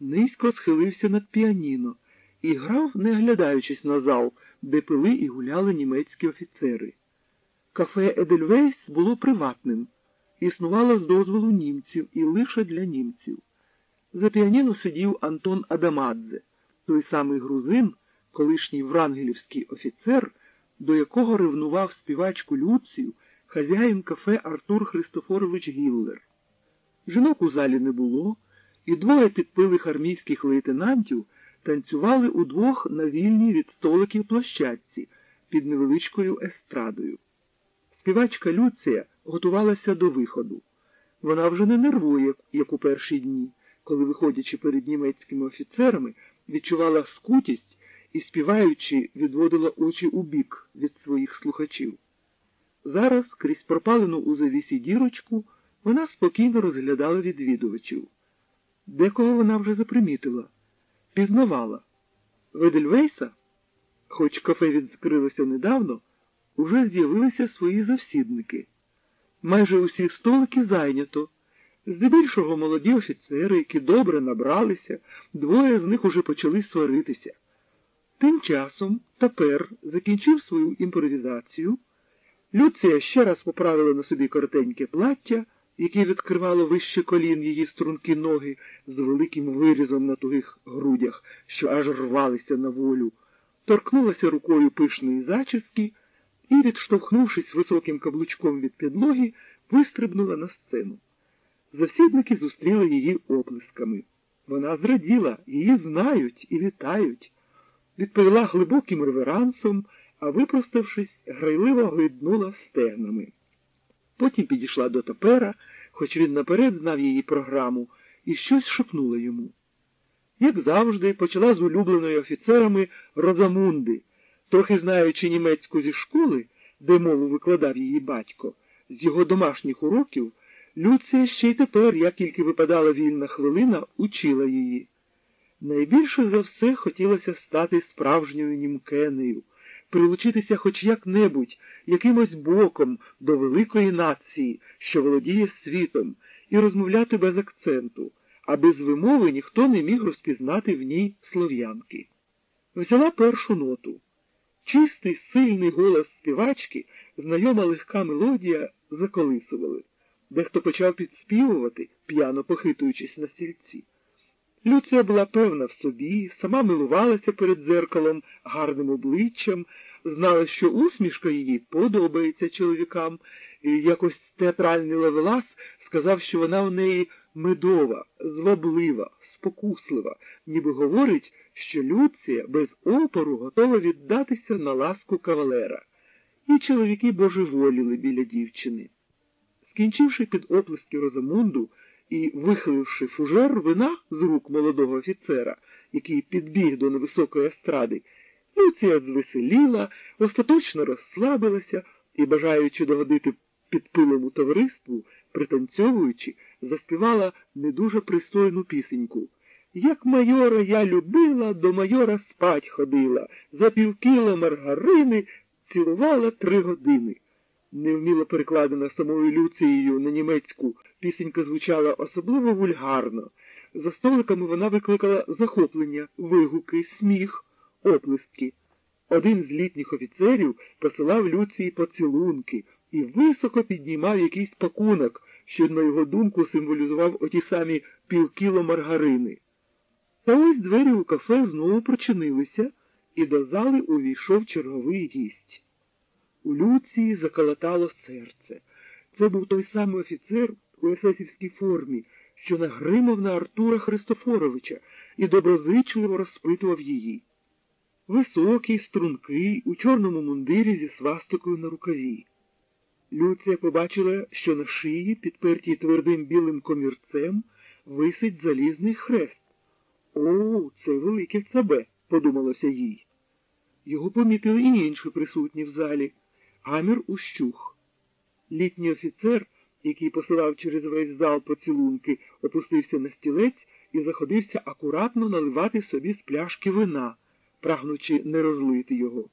[SPEAKER 1] низько схилився над піаніно і грав, не оглядаючись на зал, де пили і гуляли німецькі офіцери. Кафе Едельвейс було приватним, існувало з дозволу німців і лише для німців. За піаніно сидів Антон Адамадзе, той самий грузин колишній врангелівський офіцер, до якого ревнував співачку Люцію, хазяїн кафе Артур Христофорович Гіллер. Жінок у залі не було, і двоє підпилих армійських лейтенантів танцювали удвох на вільній від столиків площадці під невеличкою естрадою. Співачка Люція готувалася до виходу. Вона вже не нервує, як у перші дні, коли, виходячи перед німецькими офіцерами, відчувала скутість і, співаючи, відводила очі у бік від своїх слухачів. Зараз, крізь пропалену у завісі дірочку, вона спокійно розглядала відвідувачів. Декого вона вже запримітила, пізнавала. Ведельвейса, хоч кафе відкрилося недавно, уже з'явилися свої завсідники. Майже усі столики зайнято. Здебільшого молоді офіцери, які добре набралися, двоє з них уже почали сваритися. Тим часом тепер закінчив свою імпровізацію. Люція ще раз поправила на собі коротеньке плаття, яке відкривало вище колін її струнки ноги з великим вирізом на тугих грудях, що аж рвалися на волю, торкнулася рукою пишної зачіски і, відштовхнувшись високим каблучком від підлоги, вистрибнула на сцену. Засідники зустріли її оплесками. Вона зраділа, її знають і вітають відповіла глибоким реверансом, а випроставшись, грайливо гойднула стегнами. Потім підійшла до топера, хоч він наперед знав її програму, і щось шепнула йому. Як завжди, почала з улюбленої офіцерами Розамунди, трохи знаючи німецьку зі школи, де мову викладав її батько, з його домашніх уроків, Люція ще й тепер, як тільки випадала вільна хвилина, учила її. Найбільше за все хотілося стати справжньою німкенею, прилучитися хоч як-небудь, якимось боком до великої нації, що володіє світом, і розмовляти без акценту, а без вимови ніхто не міг розпізнати в ній слов'янки. Взяла першу ноту. Чистий, сильний голос співачки, знайома легка мелодія заколисували. Дехто почав підспівувати, п'яно похитуючись на стільці. Люція була певна в собі, сама милувалася перед дзеркалом гарним обличчям, знала, що усмішка її подобається чоловікам, і якось театральний левелас сказав, що вона в неї медова, зваблива, спокуслива, ніби говорить, що Люція без опору готова віддатися на ласку кавалера. і чоловіки божеволіли біля дівчини. Скінчивши під оплески Розамунду і вихиливши фужер вина з рук молодого офіцера, який підбіг до невисокої естради, Люція звеселіла, остаточно розслабилася і, бажаючи догодити підпилому товариству, пританцьовуючи, заспівала не дуже пристойну пісеньку. Як майора я любила, до майора спать ходила, за півкіло маргарини цілувала три години. Невміло перекладена самою Люцією на німецьку, пісенька звучала особливо вульгарно. За столиками вона викликала захоплення, вигуки, сміх, оплески. Один з літніх офіцерів посилав Люції поцілунки і високо піднімав якийсь пакунок, що, на його думку, символізував оті самі півкіло маргарини. Та ось двері у кафе знову прочинилися, і до зали увійшов черговий гість. У Люції заколотало серце. Це був той самий офіцер у есесівській формі, що нагримав на Артура Христофоровича і доброзичливо розпитував її. Високий, стрункий, у чорному мундирі зі свастикою на рукаві. Люція побачила, що на шиї, підпертій твердим білим комірцем, висить залізний хрест. О, це велике цабе, подумалося їй. Його помітили і інші присутні в залі. Гамір ущух. Літній офіцер, який посилав через весь зал поцілунки, опустився на стілець і заходився акуратно наливати собі з пляшки вина, прагнучи не розлити його.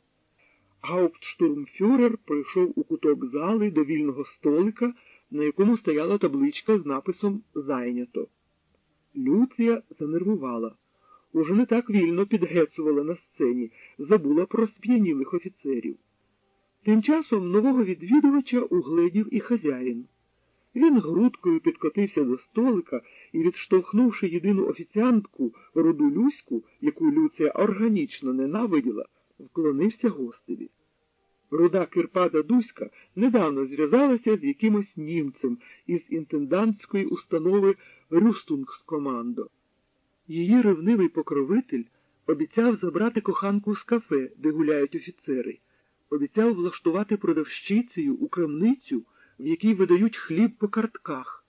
[SPEAKER 1] Гауптштурмфюрер прийшов у куток зали до вільного столика, на якому стояла табличка з написом Зайнято. Люція занервувала. Уже не так вільно підгецувала на сцені, забула про сп'янілих офіцерів. Тим часом нового відвідувача угледів і хазяїн. Він грудкою підкотився до столика і, відштовхнувши єдину офіціантку руду Люську, яку Люція органічно ненавиділа, вклонився гостеві. Руда Кирпада Дуська недавно зв'язалася з якимось німцем із інтендантської установи Рюстунгскомандо. Її ревнивий покровитель обіцяв забрати коханку з кафе, де гуляють офіцери, обіцяв влаштувати продавщицею у крамницю, в якій видають хліб по картках.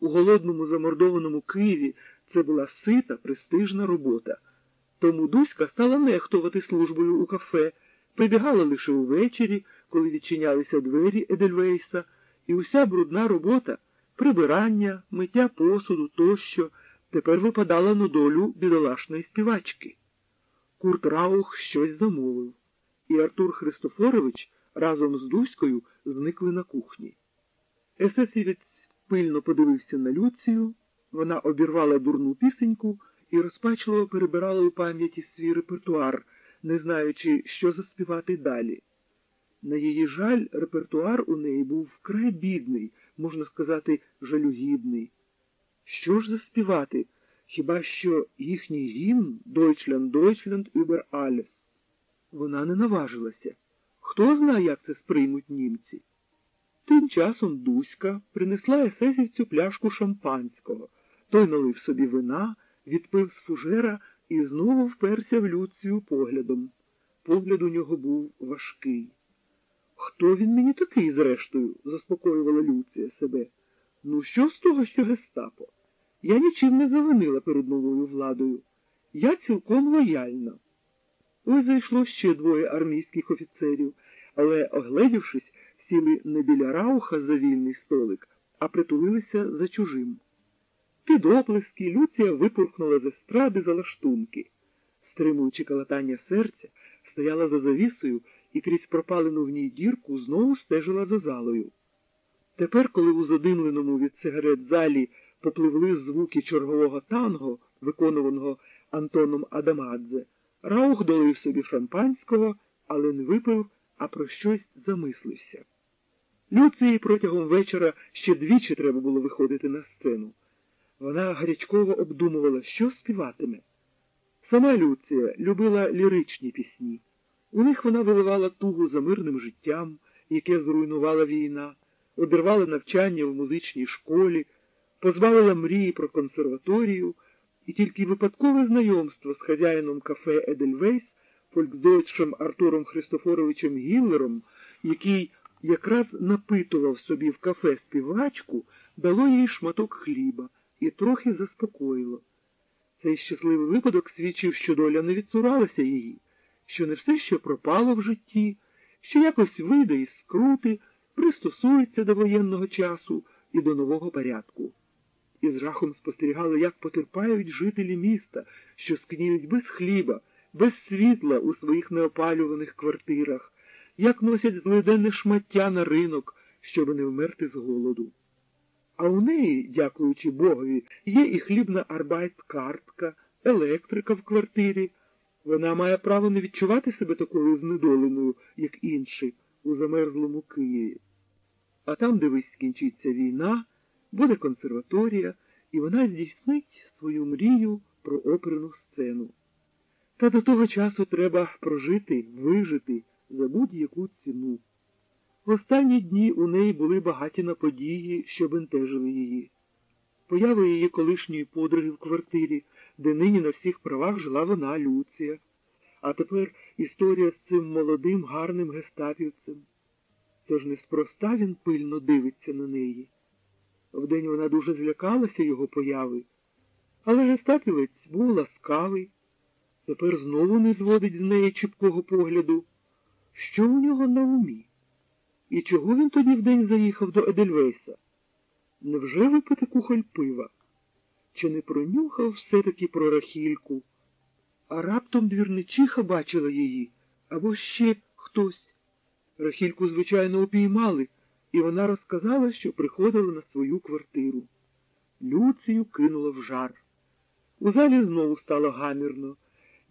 [SPEAKER 1] У голодному замордованому Києві це була сита, престижна робота. Тому Дуська стала нехтувати службою у кафе, прибігала лише увечері, коли відчинялися двері Едельвейса, і уся брудна робота прибирання, миття посуду тощо тепер випадала на долю бідолашної співачки. Курт Раух щось замовив, і Артур Христофорович разом з Дуською зникли на кухні. Есесівець пильно подивився на Люцію, вона обірвала дурну пісеньку і розпачливо перебирала у пам'яті свій репертуар, не знаючи, що заспівати далі. На її жаль, репертуар у неї був вкрай бідний, можна сказати, жалюгідний. Що ж заспівати? Хіба що їхній гімн Deutschland, Deutschland über alles? Вона не наважилася. Хто знає, як це сприймуть німці? Тим часом Дуська принесла есесівцю пляшку шампанського. Той налив собі вина, відпив з фужера і знову вперся в Люцію поглядом. Погляд у нього був важкий. Хто він мені такий, зрештою? заспокоювала Люція себе. Ну, що з того, що гестапо? Я нічим не завинила перед новою владою. Я цілком лояльна. Ось зайшло ще двоє армійських офіцерів, але, огледівшись, сіли не біля рауха за вільний столик, а притулилися за чужим. Під оплески Люція випорхнула з естради за лаштунки. Стримуючи калатання серця, стояла за завісою і крізь пропалену в ній дірку знову стежила за залою. Тепер, коли у задимленому від сигарет залі попливли звуки чергового танго, виконуваного Антоном Адамадзе, Раух долив собі шампанського, але не випив, а про щось замислився. Люції протягом вечора ще двічі треба було виходити на сцену. Вона гарячково обдумувала, що співатиме. Сама Люція любила ліричні пісні. У них вона виливала тугу за мирним життям, яке зруйнувала війна, одервала навчання в музичній школі, позбавила мрії про консерваторію, і тільки випадкове знайомство з хазяїном кафе Едельвейс, фолькдойчем Артуром Христофоровичем Гіллером який якраз напитував собі в кафе співачку, дало їй шматок хліба і трохи заспокоїло. Цей щасливий випадок свідчив, що доля не відсуралася її, що не все ще пропало в житті, що якось вийде із скрути, пристосується до воєнного часу і до нового порядку. І з жахом спостерігали, як потерпають жителі міста, що скніють без хліба, без світла у своїх неопалюваних квартирах, як носять злиденне шмаття на ринок, щоб не вмерти з голоду. А у неї, дякуючи Богові, є і хлібна арбайт-картка, електрика в квартирі. Вона має право не відчувати себе такою знедоленою, як інші, у замерзлому Києві. А там, дивись, скінчиться війна, буде консерваторія, і вона здійснить свою мрію про оперну сцену. Та до того часу треба прожити, вижити за будь-яку ціну. В останні дні у неї були багаті на події, що бентежили її. Поява її колишньої подруги в квартирі, де нині на всіх правах жила вона, Люція. А тепер історія з цим молодим, гарним гестапівцем. Тож неспроста він пильно дивиться на неї. Вдень вона дуже злякалася його появи, але гестапівець був ласкавий, тепер знову не зводить з неї чіпкого погляду. Що у нього на умі? І чого він тоді вдень заїхав до Едельвейса? Невже випити кухоль пива? Чи не пронюхав все-таки про рахільку? А раптом двірничиха бачила її або ще хтось. Рахільку, звичайно, упіймали, і вона розказала, що приходила на свою квартиру. Люцію кинула в жар. У залі знову стало гамірно.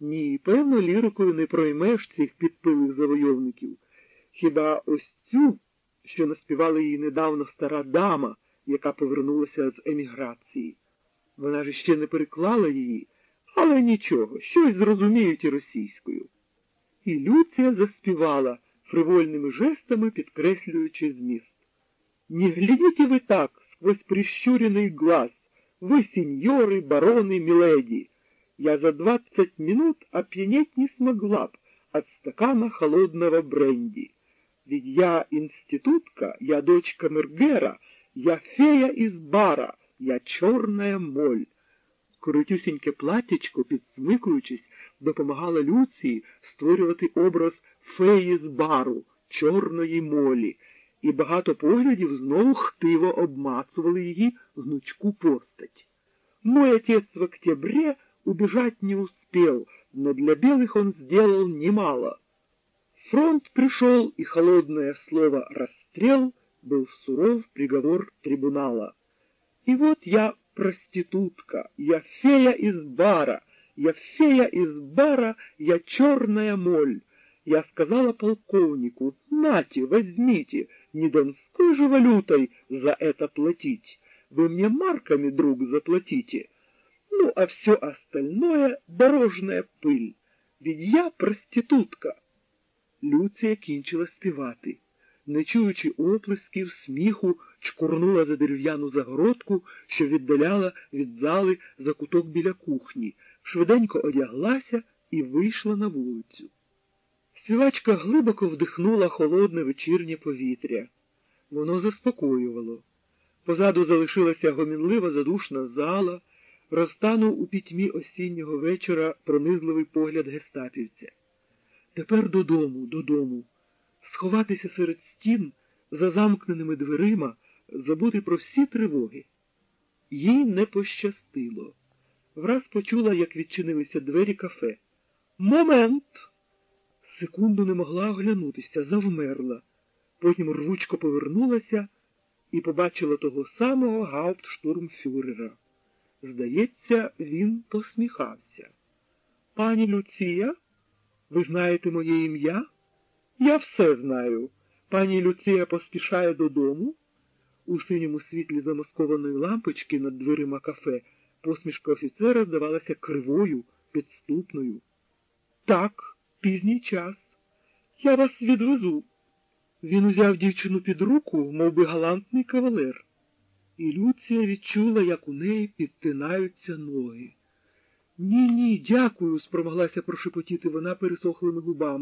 [SPEAKER 1] Ні, певно, лірикою не проймеш цих підпилих завойовників. Хіба ось цю, що наспівала їй недавно стара дама, яка повернулася з еміграції. Вона ж ще не переклала її, але нічого, щось зрозуміють і російською. І Люція заспівала, фривольними жестами підкреслюючи зміст. Не глядите вы так сквозь прищуренный глаз, вы, сеньоры, бароны, миледи. Я за двадцать минут опьянеть не смогла б от стакана холодного бренди. Ведь я институтка, я дочка Мергера, я фея из бара, я чорная моль. Коротюсіньке платтячко, підсмикуючись, допомагала Люції створювати образ феї з бару, чорної молі, і багато поглядів знову хтиво обмацували її гнучку постать. Мой отец в октябре убежать не успел, но для белых он сделал немало. Фронт пришел, и холодное слово «расстрел» был суров приговор трибунала. И вот я проститутка, я фея из бара, я фея из бара, я черная моль. Я сказала полковнику, нате, возьмите, не донской же валютой за это платить. Вы мне марками, друг, заплатите. Ну, а все остальное — дорожная пыль. Ведь я проститутка. Люція кінчила співати. Не чуючи оплесків, сміху, чкурнула за дерев'яну загородку, що віддаляла від зали за куток біля кухні, швиденько одяглася і вийшла на вулицю. Співачка глибоко вдихнула холодне вечірнє повітря. Воно заспокоювало. Позаду залишилася гомінлива задушна зала, розтанув у пітьмі осіннього вечора пронизливий погляд гестапівця. Тепер додому, додому, сховатися серед стін за замкненими дверима, забути про всі тривоги. Їй не пощастило. Враз почула, як відчинилися двері кафе. Момент! Секунду не могла оглянутися, завмерла. Потім рвучко повернулася і побачила того самого гауптштурмфюрера. Здається, він посміхався. Пані Люція, ви знаєте моє ім'я? Я все знаю. Пані Люція поспішає додому. У синьому світлі замаскованої лампочки над дверима кафе посмішка офіцера здавалася кривою, підступною. Так, пізній час. Я вас відвезу. Він узяв дівчину під руку, мов би галантний кавалер. І Люція відчула, як у неї підтинаються ноги. Ні, ні, дякую, спромоглася прошепотіти вона пересохлими губами.